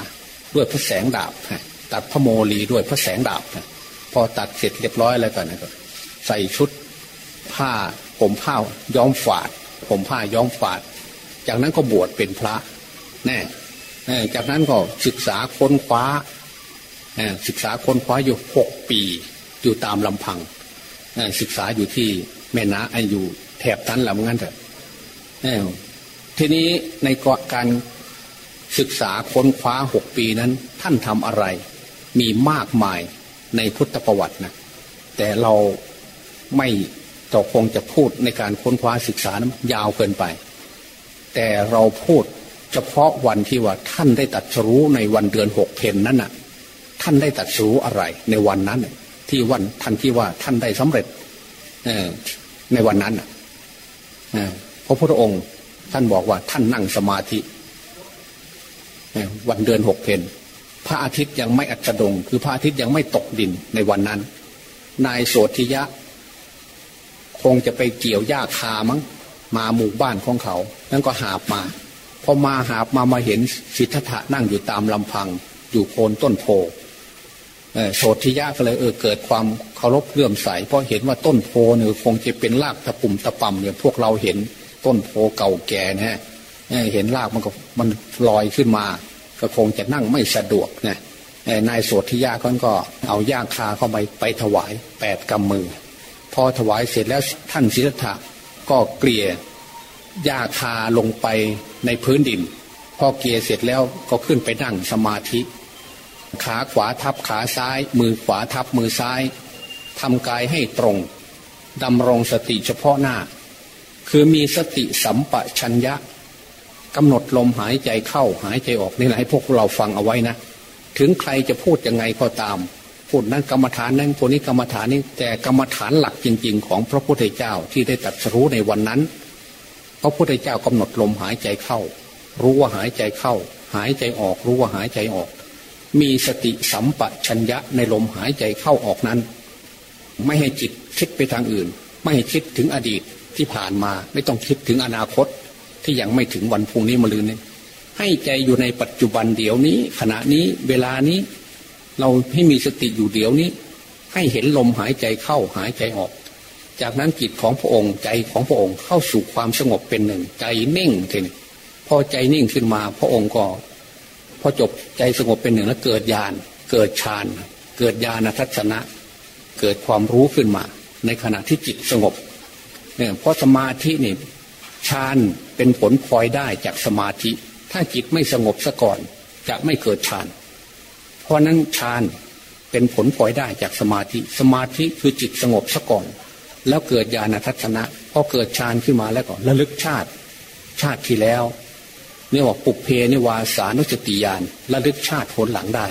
ด้วยพระแสงดาบตัดพระโมลีด้วยพระแสงดาบพอตัดเสร็จเรียบร้อยแล้วก็ใส่ชุด ผ้าผมผ้าย้อมฝาด ผมผ้าย้อมฝาด จากนั้นก็บวชเป็นพระแน่จากนั้นก็ศึกษาค้นคว้าศึกษาค้นคว้าอยู่หกปี อยู่ตามลำพังศึกษาอยู่ที่แม่นาอยู่แถบนั้นแหละงั้นเถอะทีนี้ในการศึกษาค้นคว้าหกปีนั้น ท่านทำอะไร มีมากมายในพุทธประวัตินะแต่เราไม่ ตกคงจะพูดในการค้นคว้าศึกษานะยาวเกินไป แต่เราพูดเฉพาะวันที่ว่าท่านได้ตัดสู้ในวันเดือนหกเพนนั้นน่ะ ท่านได้ตัดสู้อะไรในวันนั้น ที่วันท่านที่ว่าท่านได้สำเร็จในวันนั้นพระพุทธองค์ท่านบอกว่าท่านนั่งสมาธิวันเดือนหกเพนพระอาทิตย์ยังไม่อัจดง คือพระอาทิตย์ยังไม่ตกดินในวันนั้น นายโสธิยะ คงจะไปเกี่ยวหญ้าคามั้งมาหมู่บ้านของเขานั่นก็หาบมาพอมาหาบมามาเห็นสิทธัตถะนั่งอยู่ตามลำพัง อยู่โคนต้นโพโสธิยะก็เลยเออเกิดความเคารพเลื่อมใสเพราะเห็นว่าต้นโพเนี่ยคงจะเป็นรากตะปุ่มตะปำเนี่ยพวกเราเห็นต้นโพเก่าแก่นะฮะเห็นรากมันก็มันลอยขึ้นมา ก็คงจะนั่งไม่สะดวกนะนายโสธิยาเขาก็เอาย่างคาเข้าไปไปถวายแปดกำมือ พอถวายเสร็จแล้วท่านศิทธะก็เกลี่ยหญ้าคาลงไปในพื้นดิน พอเกลี่ยเสร็จแล้วก็ขึ้นไปนั่งสมาธิ ขาขวาทับขาซ้าย มือขวาทับมือซ้ายทำกายให้ตรงดำรงสติเฉพาะหน้า คือมีสติสัมปชัญญะกำหนดลมหายใจเข้าหายใจออกนี่แหละให้พวกเราฟังเอาไว้นะ ถึงใครจะพูดยังไงก็ตาม พูดนั้นกรรมฐานนั้นคนนี้กรรมฐานนี้แต่กรรมฐานหลักจริง ๆ ของพระพุทธเจ้าที่ได้ตรัสรู้ในวันนั้น พระพุทธเจ้ากำหนดลมหายใจเข้า รู้ว่าหายใจเข้า หายใจออกรู้ว่าหายใจออก มีสติสัมปชัญญะในลมหายใจเข้าออกนั้น ไม่ให้จิตคิดไปทางอื่น ไม่ให้คิดถึงอดีตที่ผ่านมาไม่ต้องคิดถึงอนาคตที่ยังไม่ถึงวันพรุ่งนี้มาลืนนี้ให้ใจอยู่ในปัจจุบันเดี๋ยวนี้ ขณะนี้เวลานี้ เราให้มีสติอยู่เดี๋ยวนี้ ให้เห็นลมหายใจเข้าหายใจออก จากนั้นจิตของพระองค์ใจของพระองค์เข้าสู่ความสงบเป็นหนึ่ง ใจนิ่งทีนี้พอใจนิ่งขึ้นมาพระองค์ก็พอจบใจสงบเป็นหนึ่งแล้วเกิดญาณเกิดฌานเกิดญาณทัศนะ เกิดความรู้ขึ้นมา ในขณะที่จิตสงบเนี่ยเพราะสมาธินี่ฌานเป็นผลพลอยได้จากสมาธิ ถ้าจิตไม่สงบซะก่อนจะไม่เกิดฌานเพราะนั้นฌานเป็นผลพลอยได้จากสมาธิ สมาธิคือจิตสงบซะก่อน แล้วเกิดญาณทัศนะพอเกิดฌานขึ้นมาแล้วก็ระลึกชาติ ชาติที่แล้วเนี่ยว่าปุเพนิวาสานุสติยานระลึกชาติผลหลังได้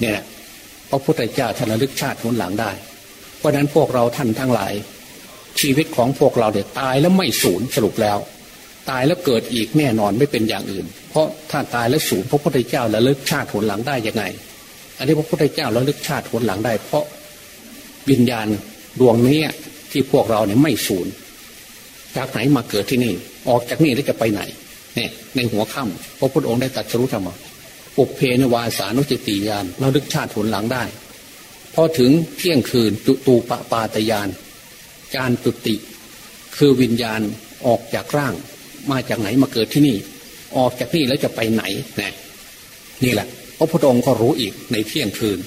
เนี่ยพระพุทธเจ้าท่านระลึกชาติผลหลังได้ เพราะนั้นพวกเราท่านทั้งหลาย ชีวิตของพวกเราเดี๋ยตายแล้วไม่สูญสรุปแล้ว ตายแล้วเกิดอีกแน่นอนไม่เป็นอย่างอื่น เพราะถ้าตายแล้วสูญพระพุทธเจ้าแล้วลึกชาติผลหลังได้ยังไง อันนี้พระพุทธเจ้าแล้วลึกชาติผลหลังได้ เพราะวิญญาณดวงนี้ที่พวกเราเนี่ยไม่สูญจากไหนมาเกิดที่นี่ ออกจากนี่แล้วจะไปไหนเนี่ยในหัวค่ำพระพุทธองค์ได้ตรัสรู้ธรรมปุเพนวาสานุจิติยานเราลึกชาติผลหลังได้พอถึงเที่ยงคืนจุตูปปาตยานจานจุติ คือวิญญาณออกจากร่าง มาจากไหนมาเกิดที่นี่ ออกจากนี่แล้วจะไปไหนนี่นี่แหละ พระพุทธองค์ก็รู้อีกในเที่ยงคืน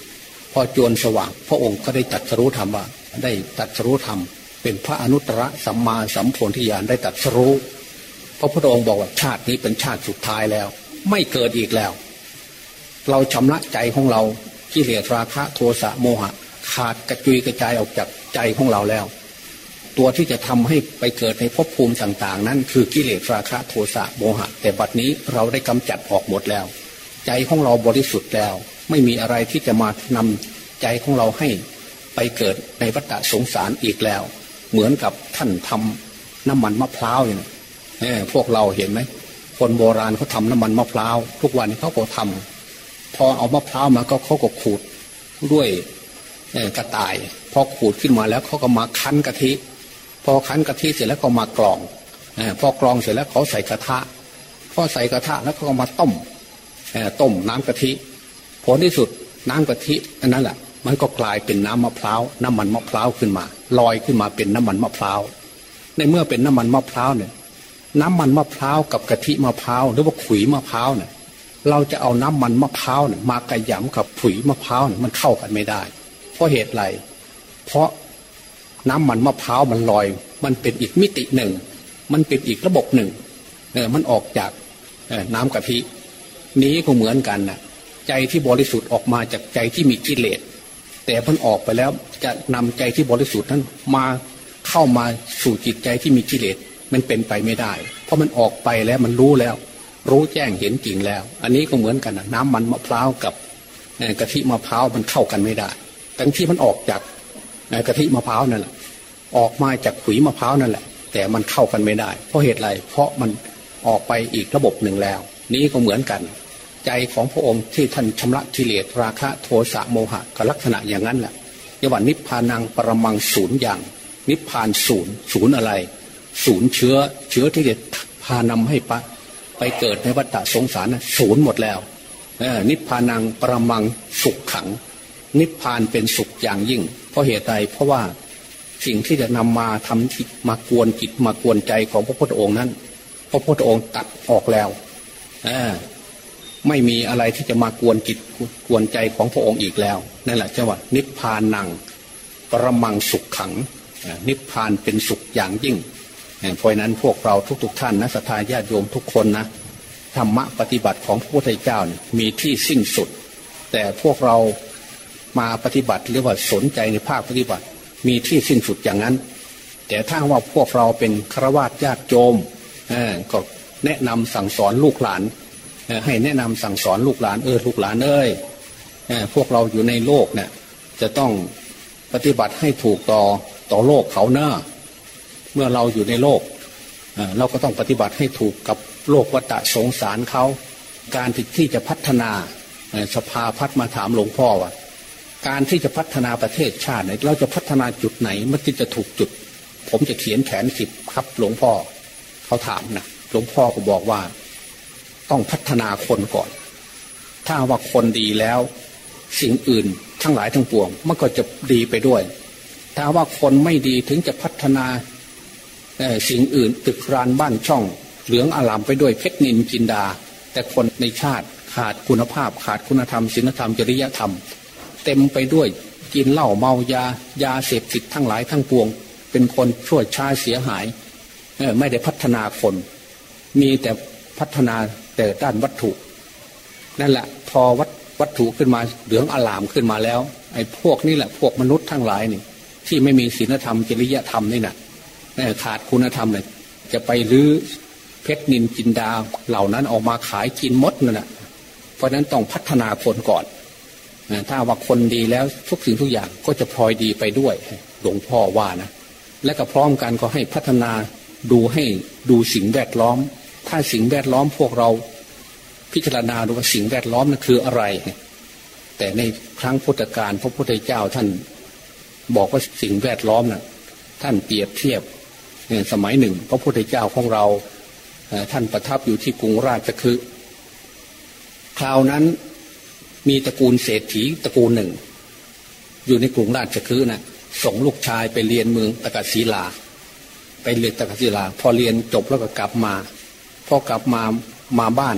พอจวนสว่าง พระองค์ก็ได้ตัดสรู้ธรรมว่าได้ตัดสรู้ธรรม เป็นพระอนุตตรสัมมาสัมโพธิญาณได้ตัดสรู้พระพุทธองค์บอกว่าชาตินี้เป็นชาติสุดท้ายแล้ว ไม่เกิดอีกแล้ว เราชำระใจของเรากิเลสราคะโทสะโมหะ ขาดกระจุยกระจายออกจากใจของเราแล้ว ตัวที่จะทำให้ไปเกิดในภพภูมิต่าง ๆ นั้นคือกิเลสราคะโทสะโมหะ แต่บัดนี้เราได้กำจัดออกหมดแล้ว ใจของเราบริสุทธิ์แล้ว ไม่มีอะไรที่จะมานำใจของเราให้ไปเกิดในวัฏสงสารอีกแล้ว เหมือนกับท่านทำน้ำมันมะพร้าวอย่างนี้พวกเราเห็นไหมคนโบราณเขาทาน้ำมันมะพร้าวทุกวันเขาก็ทำพอเอามะพร้าวมาก็เขาก็ขูดด้วยกระต่าย พอขูดขึ้นมาแล้วเขาก็มาคั้นกะทิ พอคั้นกะทิเสร็จแล้วก็มากรองพอกรองเสร็จแล้วเขาใส่กระทะพอใส่กระทะแล้วเขาก็มาต้ม ต้มน้ำกะทิผลที่สุดน้ำกะทิอันนั้นแหละมันก็กลายเป็นน้ำมะพร้าวน้ำมันมะพร้าวขึ้นมา ลอยขึ้นมาเป็นน้ำมันมะพร้าวในเมื่อเป็นน้ำมันมะพร้าวเนี่ย น้ำมันมะพร้าวกับกะทิมะพร้าวหรือว่าขุยมะพร้าวเนี่ยเราจะเอาน้ำมันมะพร้าวเนี่ยมากระยำกับขุยมะพร้าวเนี่ยมันเข้ากันไม่ได้ เพราะเหตุไรเพราะน้ำมันมะพร้าวมันลอย มันเป็นอีกมิติหนึ่ง มันเป็นอีกระบบหนึ่งเออมันออกจากน้ำกะทิ นี้ก็เหมือนกันนะใจที่บริสุทธิ์ออกมาจากใจที่มีกิเลสแต่มันออกไปแล้วจะนำใจที่บริสุทธิ์นั้นมาเข้ามาสู่จิตใจที่มีกิเลสมันเป็นไปไม่ได้ เพราะมันออกไปแล้วมันรู้แล้ว รู้แจ้งเห็นจริงแล้ว อันนี้ก็เหมือนกันนะน้ำมันมะพร้าวกับกะทิมะพร้าวมันเข้ากันไม่ได้ทั้งที่มันออกจากกะทิมะพร้าวนั่นแหละออกมาจากขุยมะพร้าวนั่นแหละ แต่มันเข้ากันไม่ได้ เพราะเหตุไรเพราะมันออกไปอีกระบบหนึ่งแล้ว นี้ก็เหมือนกัน ใจของพระองค์ที่ท่านชำระกิเลสราคะโทสะโมหะกับลักษณะอย่างนั้นแหละยวันนิพพานังปรมังศูนย์อย่าง นิพพานศูนย์ศูนย์อะไร ศูนย์เชื้อ เชื้อที่จะพานำให้ปะไปเกิดในวัฏสงสารนะศูนย์หมดแล้วนิพพานังประมังสุขขัง นิพพานเป็นสุขอย่างยิ่ง เพราะเหตุใดเพราะว่าสิ่งที่จะนำมาทำมากวนจิตมากวนใจของพระพุทธองค์นั้น พระพุทธองค์ตัดออกแล้ว ไม่มีอะไรที่จะมากวนจิตกวนใจของพระองค์อีกแล้วนั่นแหละจังหวะนิพพานังประมังสุขขัง นิพพานเป็นสุขอย่างยิ่งเพราะนั้นพวกเราทุกๆทท่านนะสัตยาญาติโยมทุกคนนะธรรมะปฏิบัติของพระพุทธเจ้าเนี่ยมีที่สิ้นสุด แต่พวกเรามาปฏิบัติหรือว่าสนใจในภาคปฏิบัติ มีที่สิ้นสุดอย่างนั้น แต่ถ้าว่าพวกเราเป็นฆราวาสญาติโยมก็แนะนำสั่งสอนลูกหลาน ให้แนะนำสั่งสอนลูกหลานเออลูกหลานเอ้ยพวกเราอยู่ในโลกเนี่ยจะต้องปฏิบัติให้ถูกต่อต่อโลกเขาเนอะเมื่อเราอยู่ในโลกเราก็ต้องปฏิบัติให้ถูกกับโลกวัฏสงสารเขาการที่จะพัฒนาสภาพัฒมาถามหลวงพ่อว่าการที่จะพัฒนาประเทศชาติเราจะพัฒนาจุดไหนมันจะถูกจุด ผมจะเขียนแผนสิบครับหลวงพ่อเขาถามนะหลวงพ่อก็บอกว่า ต้องพัฒนาคนก่อน ถ้าว่าคนดีแล้ว สิ่งอื่นทั้งหลายทั้งปวงมันก็จะดีไปด้วย ถ้าว่าคนไม่ดีถึงจะพัฒนาสิ่งอื่นตึกรานบ้านช่อง เหลืองอลามไปด้วยเพชรนินจินดา แต่คนในชาติขาดคุณภาพ ขาดคุณธรรมศีลธรรมจริยธรรม เต็มไปด้วยกินเหล้าเมายายาเสพติดทั้งหลายทั้งปวง เป็นคนช่วยชาเสียหายไม่ได้พัฒนาคน มีแต่ พัฒนาแต่ด้านวัตถุ นั่นแหละพอวัตวัตถุขึ้นมาเหลืองอลามขึ้นมาแล้ว ไอ้พวกนี้แหละพวกมนุษย์ทั้งหลายนี่ ที่ไม่มีศีลธรรมจริยธรรมนี่นะขาดคุณธรรมเลยจะไปรื้อเพชรนินจินดาเหล่านั้นออกมาขายกินมดนั่นแหละเพราะนั้นต้องพัฒนาคนก่อนถ้าว่าคนดีแล้วทุกสิ่งทุกอย่างก็จะพลอยดีไปด้วยหลวงพ่อว่านะ และก็พร้อมกันก็ให้พัฒนาดูให้ดูสิ่งแวดล้อม ถ้าสิ่งแวดล้อมพวกเราพิจารณาดูว่าสิ่งแวดล้อมนั้นคืออะไร แต่ในครั้งพุทธกาลพระพุทธเจ้าท่านบอกว่าสิ่งแวดล้อมนะ่ะท่านเปรียบเทียบสมัยหนึ่ง พระพุทธเจ้าของเราท่านประทับอยู่ที่กรุงราชคฤห์คราวนั้นมีตระกูลเศรษฐีตระกูลหนึ่ง อยู่ในกรุงราชคฤห์นะส่งลูกชายไปเรียนเมืองตะกัศิลา ไปเรียนตะกัศิลา พอเรียนจบแล้วก็กลับมา อ กลับมามาบ้าน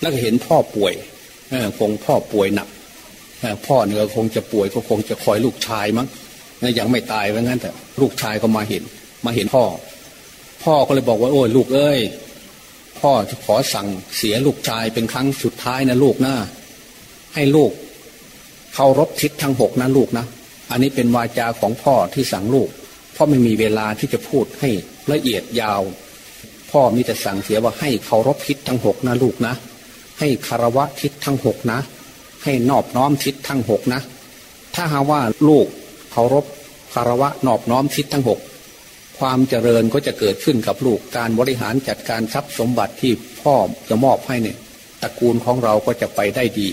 แล้วก็เห็นพ่อป่วยคงพ่อป่วยหนักพ่อเนี่ยคงจะป่วยก็คงจะคอยลูกชายมั้งยังไม่ตายว่างั้นแต่ลูกชายก็มาเห็น มาเห็นพ่อ พ่อก็เลยบอกว่าโอ้ยลูกเอ้ยพ่อจะขอสั่งเสียลูกชายเป็นครั้งสุดท้ายนะลูกนะให้ลูกเคารพทิศทั้งหกนะลูกนะอันนี้เป็นวาจาของพ่อที่สั่งลูก เพราะไม่มีเวลาที่จะพูดให้ละเอียดยาว พ่อมีแต่สั่งเสียว่าให้เคารพทิศทั้งหกนะลูกนะ ให้คารวะทิศทั้งหกนะ ให้นอบน้อมทิศทั้งหกนะ ถ้าหาว่าลูกเคารพคารวะนอบน้อมทิศทั้งหกความเจริญก็จะเกิดขึ้นกับลูกการบริหารจัดการทรัพย์สมบัติที่พ่อจะมอบให้เนี่ยตระกูลของเราก็จะไปได้ดี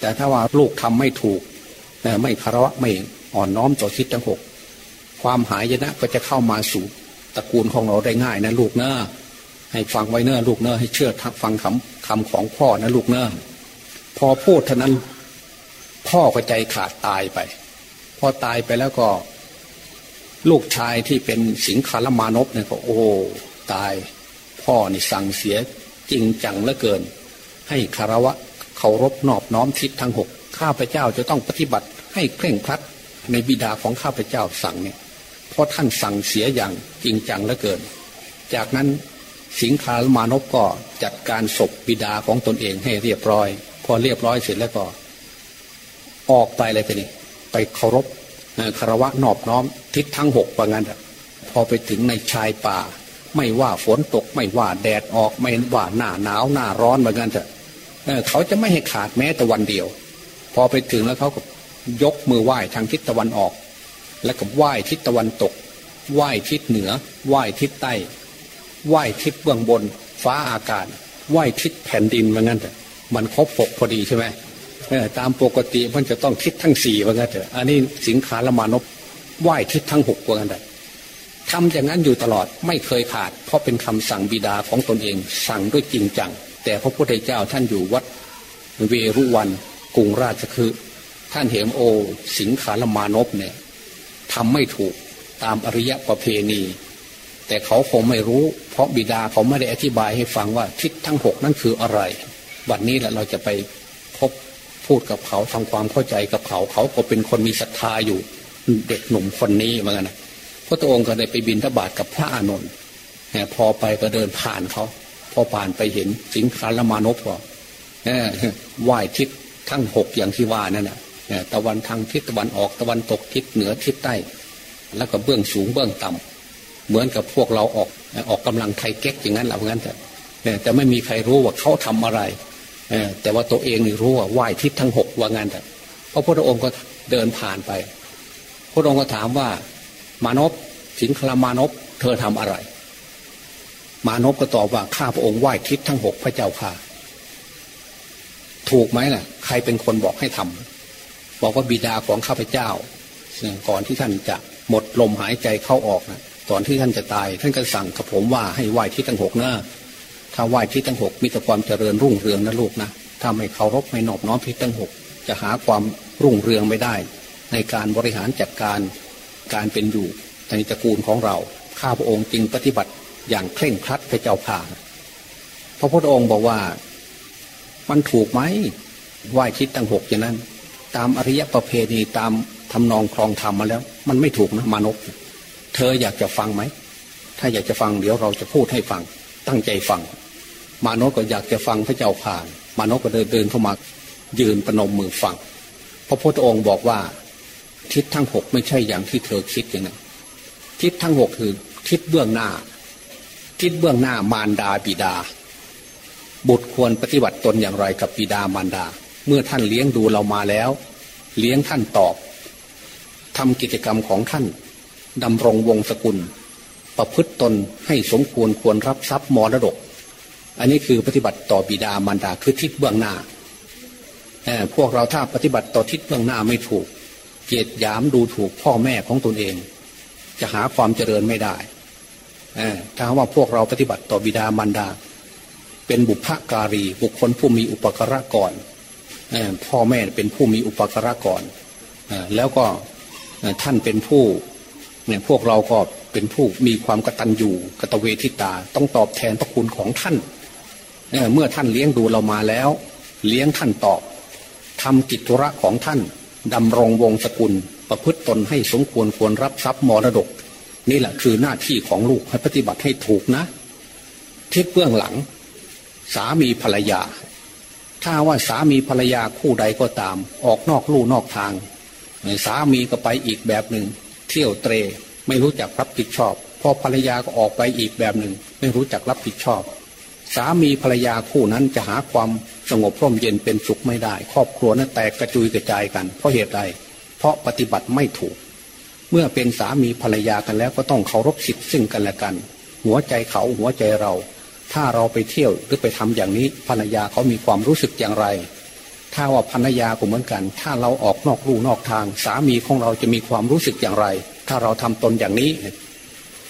แต่ถ้าว่าลูกทำไม่ถูกไม่คารวะไม่อ่อนน้อมต่อทิศทั้งหกความหายนะก็จะเข้ามาสู่ตระกูลของเราได้ง่ายนะลูกเนะ ให้ฟังไว้เนอะลูกเนอะให้เชื่อฟังคำคำของพ่อนะลูกเนอะพอพูดเท่านั้น พ่อก็ใจขาดตายไป พอตายไปแล้วก็ ลูกชายที่เป็นสิงคารมานพเนี่ยก็โอ้ตาย พ่อนี่สั่งเสียจริงจังเหลือเกิน ให้คารวะเคารพนอบน้อมทิศทั้งหกข้าพเจ้าจะต้องปฏิบัติให้เคร่งครัดในบิดาของข้าพเจ้าสั่งเนี่ยเพราะท่านสั่งเสียอย่างจริงจังเหลือเกิน จากนั้น สิงคารมานพก็จัดการศพบิดาของตนเองให้เรียบร้อย พอเรียบร้อยเสร็จแล้วก็ ออกไปเลยทีนี้ไปเคารพคารวะนอบน้อมทิศทั้งหกว่างั้นพอไปถึงในชายป่า ไม่ว่าฝนตกไม่ว่าแดดออกไม่ว่าหน้าหนาวหน้าร้อนว่างั้นเถอะเขาจะไม่ให้ขาดแม้แต่วันเดียว พอไปถึงแล้วเขาก็ยกมือไหว้ทางทิศตะวันออก แล้วก็ไหว้ทิศตะวันตก ไหว้ทิศเหนือ ไหว้ทิศใต้ ไหว้ทิศเบื้องบน ฟ้าอากาศไหว้ทิศแผ่นดินว่างั้นเถอะมันครบหกพอดีใช่ไหมตามปกติมันจะต้องทิศทั้งสี่ว่างั้นเถอะอันนี้สิงคารมานพไหว้ทิศทั้งหกว่างั้นเถอะทำอย่างนั้นอยู่ตลอดไม่เคยขาด เพราะเป็นคำสั่งบิดาของตนเอง สั่งด้วยจริงจัง แต่พระพุทธเจ้าท่านอยู่วัดเวรุวันกรุงราชคือท่านเห็นโอ สิงคารมานพเนี่ยทำไม่ถูกตามอริยประเพณี แต่เขาคงไม่รู้ เพราะบิดาเขาไม่ได้อธิบายให้ฟังว่าทิศทั้งหกนั่นคืออะไร วันนี้แหละเราจะไปพบพูดกับเขาทำความเข้าใจกับเขา เขาก็เป็นคนมีศรัทธาอยู่เด็กหนุ่มคนนี้เหมือนกันนะพระองค์ก็ได้ไปบินทบาทกับพระอานนท์พอไปก็เดินผ่านเขาพอผ่านไปเห็นสิงคารมานพก็ไหว้ทิศทั้งหกอย่างที่ว่านั่นแหะตะวันทางทิศตะวันออกตะวันตกทิศเหนือทิศใต้ แล้วก็เบื้องสูงเบื้องต่ำ เหมือนกับพวกเราออกออกกำลังไทยเก๊กอย่างนั้นแหละเพราะงั้นแต่แต่ไม่มีใครรู้ว่าเขาทำอะไรแต่ว่าตัวเองนี่รู้ว่าไหว้ทิศทั้งหกว่างั้นแต่พระพุทธองค์ก็เดินผ่านไป พระองค์ก็ถามว่ามานพสิงคลามานพเธอทำอะไร มานพก็ตอบว่าข้าพระองค์ไหว้ทิศทั้งหกพระเจ้าค่ะ ถูกไหมล่ะ ใครเป็นคนบอกให้ทำบอกว่าบิดาของข้าพเจ้าก่อนที่ท่านจะหมดลมหายใจเข้าออกนะ ตอนที่ท่านจะตาย ท่านก็สั่งกับผมว่าให้ไหว้ทิศทั้งหกเนะถ้าไหว้ทิศทั้งหกมีแต่ความเจริญรุ่งเรืองนะลูกนะถ้าไม่เคารพไม่นอบน้อมทิศทั้งหกจะหาความรุ่งเรืองไม่ได้ ในการบริหารจัดการการเป็นอยู่ในตระกูลของเราข้าพระองค์จึงปฏิบัติอย่างเคร่งครัดพระเจ้าข่าพระพุทธองค์บอกว่ามันถูกไหมไหว้ทิศทั้งหกอย่างนั้น ตามอริยประเพณีตามทำนองครองธรรมมาแล้ว มันไม่ถูกนะมานพ เธออยากจะฟังไหม ถ้าอยากจะฟังเดี๋ยวเราจะพูดให้ฟัง ตั้งใจฟัง มานพก็อยากจะฟังพระเจ้าผ่านมานพก็เดินเดินเข้ามายืนประนมมือฟัง พระพุทธองค์บอกว่า ทิศทั้งหกไม่ใช่อย่างที่เธอคิดอย่างนั้นทิศทั้งหกคือทิศเบื้องหน้า ทิศเบื้องหน้ามารดาบิดา บุตรควรปฏิบัติตนอย่างไรกับบิดามารดา เมื่อท่านเลี้ยงดูเรามาแล้ว เลี้ยงท่านตอบทำกิจกรรมของท่าน ดำรงวงศกุล ประพฤติตนให้สมควรควรรับทรัพย์มรดก อันนี้คือปฏิบัติต่อบิดามารดาคือทิศเบื้องหน้าพวกเราถ้าปฏิบัติต่อทิศเบื้องหน้าไม่ถูกเกียรติยามดูถูกพ่อแม่ของตนเอง จะหาความเจริญไม่ได้ถ้าว่าพวกเราปฏิบัติต่อบิดามารดา เป็นบุพการีบุคคลผู้มีอุปการะก่อนพ่อแม่เป็นผู้มีอุปการะก่อนแล้วก็ท่านเป็นผู้ เนี่ยพวกเราก็เป็นผู้มีความกตัญญูกตเวทิตา ต้องตอบแทนพระคุณของท่านเมื่อท่านเลี้ยงดูเรามาแล้ว เลี้ยงท่านตอบทำกิจธุระของท่านดำรงวงศกุล ประพฤติตนให้สมควรควรรับทรัพย์มรดก นี่แหละคือหน้าที่ของลูกให้ปฏิบัติให้ถูกนะทิศเบื้องหลัง สามีภรรยา ถ้าว่าสามีภรรยาคู่ใดก็ตาม ออกนอกลู่นอกทาง สามีก็ไปอีกแบบหนึ่ง เที่ยวเตร ไม่รู้จักรับผิดชอบ พอภรรยาก็ออกไปอีกแบบหนึ่ง ไม่รู้จักรับผิดชอบ สามีภรรยาคู่นั้นจะหาความสงบร่มเย็นเป็นสุขไม่ได้ ครอบครัวนั้นแตกกระจุยกระจายกัน เพราะเหตุใดเพราะปฏิบัติไม่ถูก เมื่อเป็นสามีภรรยากันแล้วก็ต้องเคารพสิทธิ์ซึ่งกันและกัน หัวใจเขาหัวใจเรา ถ้าเราไปเที่ยวหรือไปทำอย่างนี้ภรรยาเขามีความรู้สึกอย่างไร ถ้าว่าภรรยาก็เหมือนกัน ถ้าเราออกนอกลู่นอกทาง สามีของเราจะมีความรู้สึกอย่างไร ถ้าเราทำตนอย่างนี้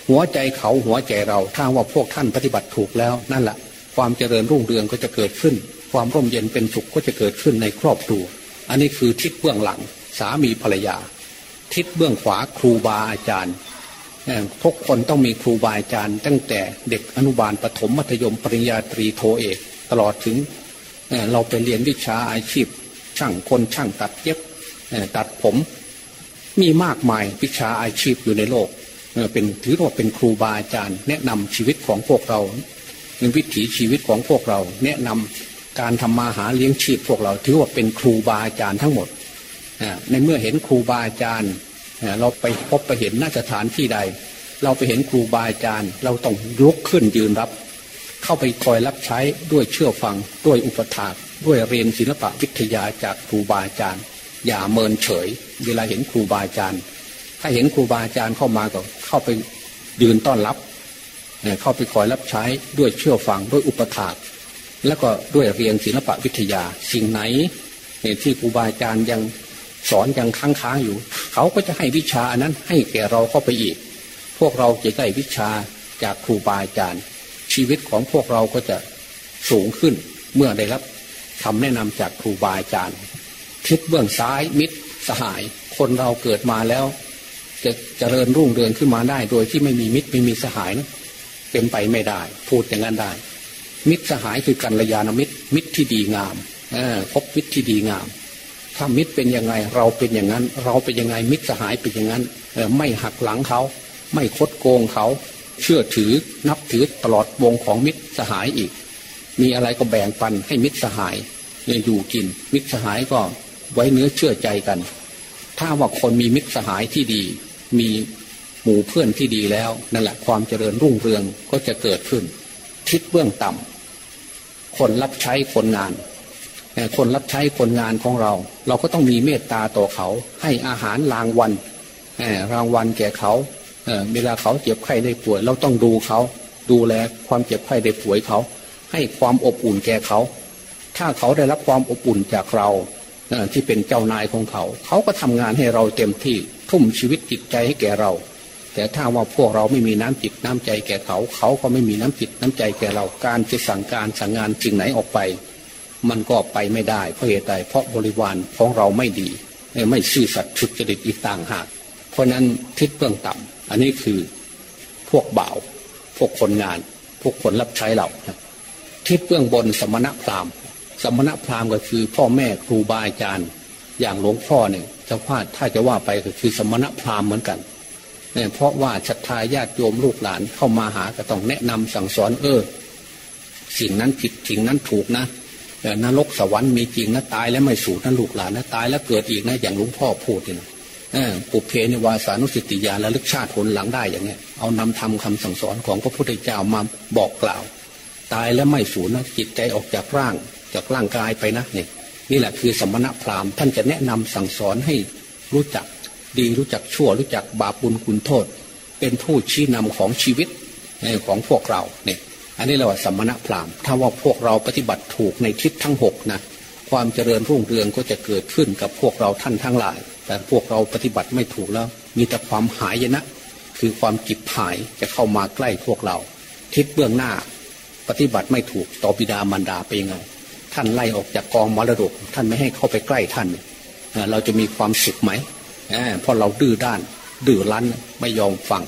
หัวใจเขาหัวใจเรา ถ้าว่าพวกท่านปฏิบัติถูกแล้ว นั่นแหละความเจริญรุ่งเรืองก็จะเกิดขึ้น ความร่มเย็นเป็นสุขก็จะเกิดขึ้นในครอบครัว อันนี้คือทิศเบื้องหลัง สามีภรรยา ทิศเบื้องขวาครูบาอาจารย์ทุกคนต้องมีครูบาอาจารย์ ตั้งแต่เด็กอนุบาลปฐมมัธยมปริญญาตรีโทเอก ตลอดถึง เราไปเรียนวิชาอาชีพ ช่างคนช่างตัดเย็บตัดผม มีมากมายวิชาอาชีพอยู่ในโลกเป็นถือว่าเป็นครูบาอาจารย์ แนะนำชีวิตของพวกเราเป็นวิถีชีวิตของพวกเรา แนะนำการทำมาหาเลี้ยงชีพพวกเรา ถือว่าเป็นครูบาอาจารย์ทั้งหมดในเมื่อเห็นครูบาอาจารย์เราไปพบไปเห็นน่าจะฐานที่ใด เราไปเห็นครูบาอาจารย์ เราต้องลุกขึ้นยืนรับ เข้าไปคอยรับใช้ด้วยเชื่อฟังด้วยอุปถากด้วยเรียนศิลปะวิทยาจากครูบาอาจารย์ อย่าเมินเฉย เวลาเห็นครูบาอาจารย์ ถ้าเห็นครูบาอาจารย์เข้ามาก็เข้าไปยืนต้อนรับเข้าไปคอยรับใช้ด้วยเชื่อฟังด้วยอุปถากแล้วก็ด้วยเรียนศิลปะวิทยาสิ่งไหนที่ครูบาอาจารย์ยังสอนยังค้างค้างอยู่ เขาก็จะให้วิชาอันนั้นให้แก่เราเข้าไปอีก พวกเราจะได้วิชาจากครูบาอาจารย์ ชีวิตของพวกเราก็จะสูงขึ้นเมื่อได้รับคำแนะนำจากครูบาอาจารย์ ทิศเบื้องซ้ายมิตรสหาย คนเราเกิดมาแล้ว จะจะเจริญรุ่งเรืองขึ้นมาได้ โดยที่ไม่มีมิตรไม่มีสหายนะเป็นไปไม่ได้ พูดอย่างนั้นได้ มิตรสหายคือกัลยาณมิตร มิตรที่ดีงามพบมิตรที่ดีงาม ถ้ามิตรเป็นยังไงเราเป็นอย่างนั้น เราเป็นยังไงมิตรสหายเป็นอย่างนั้นไม่หักหลังเขา ไม่คดโกงเขา เชื่อถือนับถือตลอดวงของมิตรสหายอีก มีอะไรก็แบ่งปันให้มิตรสหายอยู่กิน มิตรสหายก็ไว้เนื้อเชื่อใจกัน ถ้าว่าคนมีมิตรสหายที่ดี มีหมู่เพื่อนที่ดีแล้วนั่นแหละความเจริญรุ่งเรืองก็จะเกิดขึ้น ทิศเบื้องต่ำคนรับใช้คนงานคนรับใช้คนงานของเรา เราก็ต้องมีเมตตาต่อเขา ให้อาหารรางวัลรางวัลแก่เขา เวลาเขาเจ็บไข้ได้ป่วย เราต้องดูเขา ดูแลความเจ็บไข้ได้ป่วยเขา ให้ความอบอุ่นแก่เขา ถ้าเขาได้รับความอบอุ่นจากเราที่เป็นเจ้านายของเขา เขาก็ทำงานให้เราเต็มที่ทุ่มชีวิตจิตใจให้แก่เรา แต่ถ้าว่าพวกเราไม่มีน้ำจิตน้ำใจแก่เขา เขาก็ไม่มีน้ำจิตน้ำใจแก่เราการจะสั่งการสั่งงานสิ่งไหนออกไป มันก็ไปไม่ได้เพราะเหตุใดเพราะบริวารของเราไม่ดี ไม่ซื่อสัตย์ชุดจริตอีกต่างหาก เพราะนั้นทิศเบื้องต่ำ อันนี้คือพวกบ่าว พวกคนงาน พวกคนรับใช้เราทิศเบื้องบนสมณพราหมณ์ สมณพราหมณ์ก็คือพ่อแม่ครูบาอาจารย์ อย่างหลวงพ่อเนี่ยจะว่าถ้าจะว่าไปก็คือสมณพราหมณ์เหมือนกันเนี่ยเพราะว่าศรัทธาญาติโยมลูกหลานเข้ามาหาก็ต้องแนะนำสั่งสอนเออ สิ่งนั้นผิดสิ่งนั้นถูกนะนรกสวรรค์มีจริงนะตายแล้วไม่สูญนะลูกหลานนะตายแล้วเกิดอีกนะอย่างหลวงพ่อพูดเนี่ย ปุเพนิวาสานุสติญาและลึกชาติผลหลังได้อย่างเนี้ยเอานำทำคำสั่งสอนของพระพุทธเจ้ามาบอกกล่าว ตายแล้วไม่สูญนะจิตใจออกจากร่าง จากร่างกายไปนะนี่นี่แหละคือสมณะพราหมณ์ท่านจะแนะนำสั่งสอนให้รู้จักดีรู้จักชั่วรู้จักบาปบุญคุณโทษ เป็นผู้ชี้นำของชีวิตของพวกเราเนี่ยอันนี้เราว่าสมณพราหมณ์ถ้าว่าพวกเราปฏิบัติถูกในทิศทั้งหกนะความเจริญรุ่งเรืองก็จะเกิดขึ้นกับพวกเราท่านทั้งหลาย แต่พวกเราปฏิบัติไม่ถูกแล้ว มีแต่ความหายนะ คือความจิบหายจะเข้ามาใกล้พวกเรา ทิศเบื้องหน้า ปฏิบัติไม่ถูกต่อบิดามารดาไปยังไง ท่านไล่ออกจากกองมรดก ท่านไม่ให้เข้าไปใกล้ท่าน เราจะมีความสุขไหมเพราะเราดื้อด้าน ดื้อรั้นไม่ยอมฟัง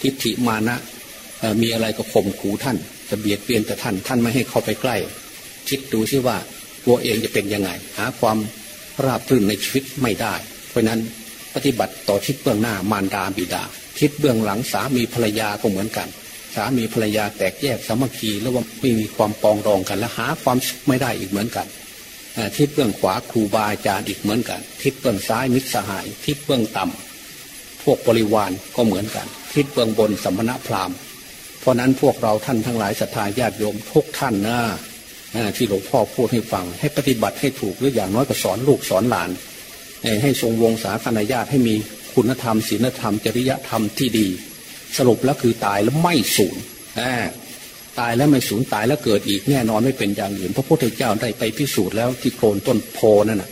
ทิฏฐิมานะมีอะไรก็ข่มขู่ท่าน จะเบียดเบียนแต่ท่าน ท่านไม่ให้เข้าไปใกล้ คิดดูซิว่าตัวเองจะเป็นยังไง หาความราบรื่นในชีวิตไม่ได้ เพราะนั้นปฏิบัติต่อทิศเบื้องหน้ามารดาบิดา ทิศเบื้องหลังสามีภรรยาก็เหมือนกัน สามีภรรยาแตกแยกสามัคคีแล้วว่าไม่มีความปองรองกันและหาความไม่ได้อีกเหมือนกันทิศเบื้องขวาครูบาอาจารย์อีกเหมือนกัน ทิศเบื้องซ้ายมิตรสหาย ทิศเบื้องต่ำพวกบริวารก็เหมือนกัน ทิศเบื้องบนสัมมณพราหมณ์ เพราะนั้นพวกเราท่านทั้งหลายศรัทธาญาติโยมทุกท่านนะที่หลวงพ่อพูดให้ฟัง ให้ปฏิบัติให้ถูกหรืออย่างน้อยก็สอนลูกสอนหลาน ให้ทรงวงศาคณาญาติให้มีคุณธรรมศีลธรรม จริยธรรมที่ดี สรุปแล้วคือตายแล้วไม่สูญตายแล้วไม่สูญตายแล้วเกิดอีกแน่นอนไม่เป็นอย่างอื่นพระพุทธเจ้าได้ไปพิสูจน์แล้วที่โคลนต้นโพนั่นนะ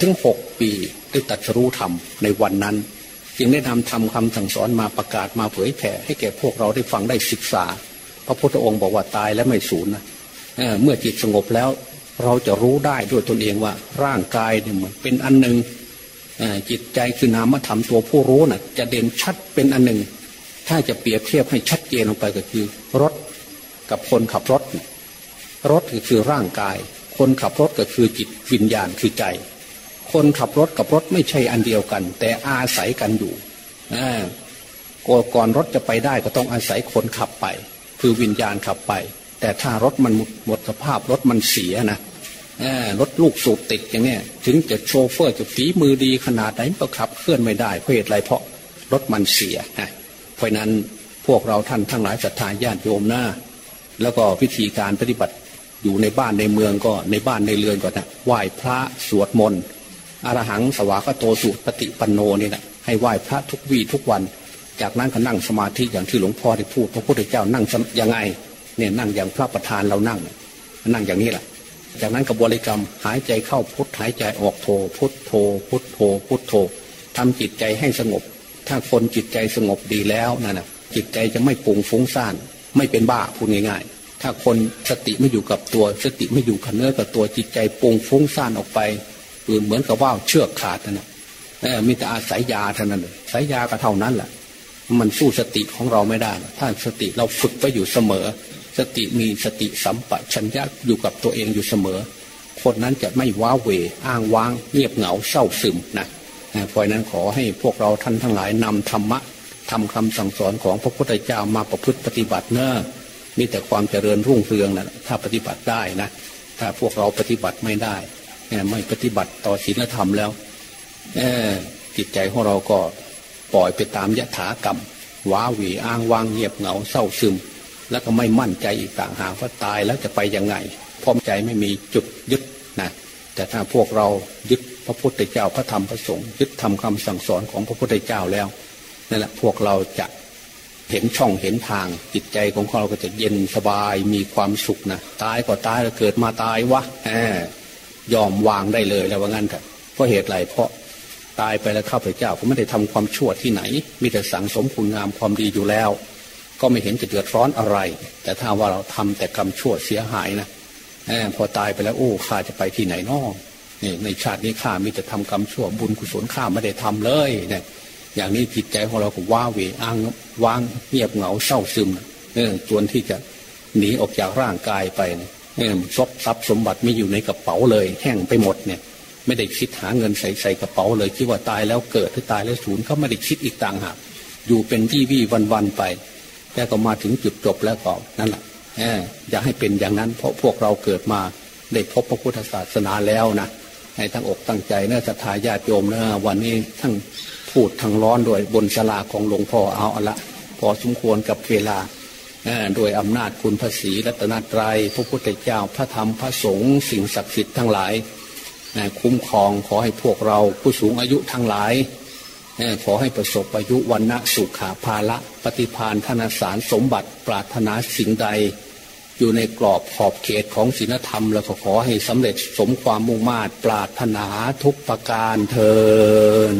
ถึงหกปีได้ตัดรู้ธรรมในวันนั้น จึงได้นำทำคำสั่งสอนมาประกาศมาเผยแผ่ให้แก่พวกเราได้ฟังได้ศึกษา พระพุทธองค์บอกว่าตายแล้วไม่สูญนะเมื่อจิตสงบแล้ว เราจะรู้ได้ด้วยตนเองว่าร่างกายเนี่ยเหมือนเป็นอันหนึ่งจิตใจคือนามธรรมตัวผู้รู้น่ะ จะเด่นชัดเป็นอันหนึ่ง ถ้าจะเปรียบเทียบให้ชัดเจนลงไปก็คือรถกับคนขับรถ รถก็คือร่างกาย คนขับรถก็คือจิตวิญญาณคือใจ คนขับรถกับรถไม่ใช่อันเดียวกัน แต่อาศัยกันอยู่ก่อนรถจะไปได้ก็ต้องอาศัยคนขับไป คือวิญญาณขับไป แต่ถ้ารถมันหมดสภาพรถมันเสียนะ รถลูกสูบติดอย่างนี้ถึงจะโชเฟอร์จะฝีมือดีขนาดไหนก็ขับเคลื่อนไม่ได้เพราะเหตุไรเพราะรถมันเสียนะเพราะนั้นพวกเราท่านทั้งหลายศรัทธาญาติโยมนะแล้วก็พิธีการปฏิบัติอยู่ในบ้านในเมืองก็ในบ้านในเรือนก่อนนะไหว้พระสวดมนต์อรหังสวากโตสุปฏิปันโนนี่นะให้ไหว้พระทุกวี่ทุกวัน จากนั้นก็นั่งสมาธิอย่างที่หลวงพ่อได้พูดพระพุทธเจ้านั่งยังไงเนี่ยนั่งอย่างพระประธานเรานั่ง นั่งอย่างนี้แหละ จากนั้นกับบริกรรมหายใจเข้าพุทหายใจออกโทพุทโทพุทโทพุทโททำจิตใจให้สงบ ถ้าคนจิตใจสงบดีแล้วนั่นนะจิตใจจะไม่ปุงฟุ้งซ่าน ไม่เป็นบ้าพูดง่ายๆ ถ้าคนสติไม่อยู่กับตัว สติไม่อยู่กับเนื้อกับตัวจิตใจปุงฟุ้งซ่านออกไปเหมือนกับว่าเชือกขาดนั่นนะมีแต่อาศัยยาเท่านั้นเลยสายยาก็เท่านั้นแหละมันสู้สติของเราไม่ได้ ถ้าสติเราฝึกไปอยู่เสมอ สติมีสติสัมปชัญญะอยู่กับตัวเองอยู่เสมอ คนนั้นจะไม่ว้าเวอ้างว้างเงียบเหงาเศร้าซึมนะเพราะนั้นขอให้พวกเราท่านทั้งหลายนำธรรมะทำคำสั่งสอนของพระพุทธเจ้ามาประพฤติปฏิบัติเนอะมีแต่ความเจริญรุ่งเรืองนะถ้าปฏิบัติได้นะ ถ้าพวกเราปฏิบัติไม่ได้ไม่ปฏิบัติต่อศีลธรรมแล้วจิตใจของเราก็ปล่อยไปตามยถากรรมว้าหวีอ้างวางเงียบเหงาเศร้าซึม แล้วก็ไม่มั่นใจอีกต่างหากว่าตายแล้วจะไปยังไงพร้อมใจไม่มีจุดยึดนะแต่ถ้าพวกเรายึดพระพุทธเจ้าพระธรรมพระสงฆ์ยึดทำคำสั่งสอนของพระพุทธเจ้าแล้วนั่นแหละพวกเราจะเห็นช่องเห็นทางจิตใจของเราก็จะเย็นสบายมีความสุขนะตายก็ตายแล้วเกิดมาตายวะแหมยอมวางได้เลยแล้วว่างั้นเถอะเพราะเหตุไรเพราะตายไปแล้วข้าพเจ้าก็ไม่ได้ทำความชั่วที่ไหน มีแต่สังสมคุณงามความดีอยู่แล้ว ก็ไม่เห็นจะเดือดร้อนอะไร แต่ถ้าว่าเราทำแต่กรรมชั่วเสียหายนะพอตายไปแล้วโอ้ข้าจะไปที่ไหนนอกนี่ในชาตินี้ข้ามีแต่ทำกรรมชั่วบุญกุศลข้าไม่ได้ทำเลยเนี่ยอย่างนี้จิตใจของเราก็ว้าเวอ้างวางเงียบเหงาเศร้าซึมเนี่ยจวนที่จะหนีออกจากร่างกายไปเนี่ยซบทรัพย์สมบัติไม่อยู่ในกระเป๋าเลย แห้งไปหมดเนี่ย ไม่ได้คิดหาเงินใส่ใส่กระเป๋าเลยคิดว่าตายแล้วเกิดหรือตายแล้วสูญเขาไม่ได้คิดอีกต่างหากอยู่เป็นวี่วี่วันวันไป แต่ก็มาถึงจุดจบแล้วก็นั่นแหละอย่าให้เป็นอย่างนั้น เพราะพวกเราเกิดมาได้พบพระพุทธศาสนาแล้วนะให้ทั้งอกตั้งใจนะศรัทธาญาติโยมนะวันนี้ทั้งพูดทั้งร้อนด้วยบนสลาของหลวงพ่อเอาละพอสมควรกับเวลาโดยอำนาจคุณพระศรีรัตนตรัยพระพุทธเจ้าพระธรรมพระสงฆ์สิ่งศักดิ์สิทธิ์ทั้งหลายคุ้มครองขอให้พวกเราผู้สูงอายุทั้งหลายขอให้ประสบอายุวันณะสุขาภาละ ปฏิพานธนสารสมบัติปรารถนาสิ่งใด อยู่ในกรอบขอบเขตของศีลธรรม แล้วก็ขอให้สำเร็จสมความมุ่งมา่ปรารถนาทุกประการเทอ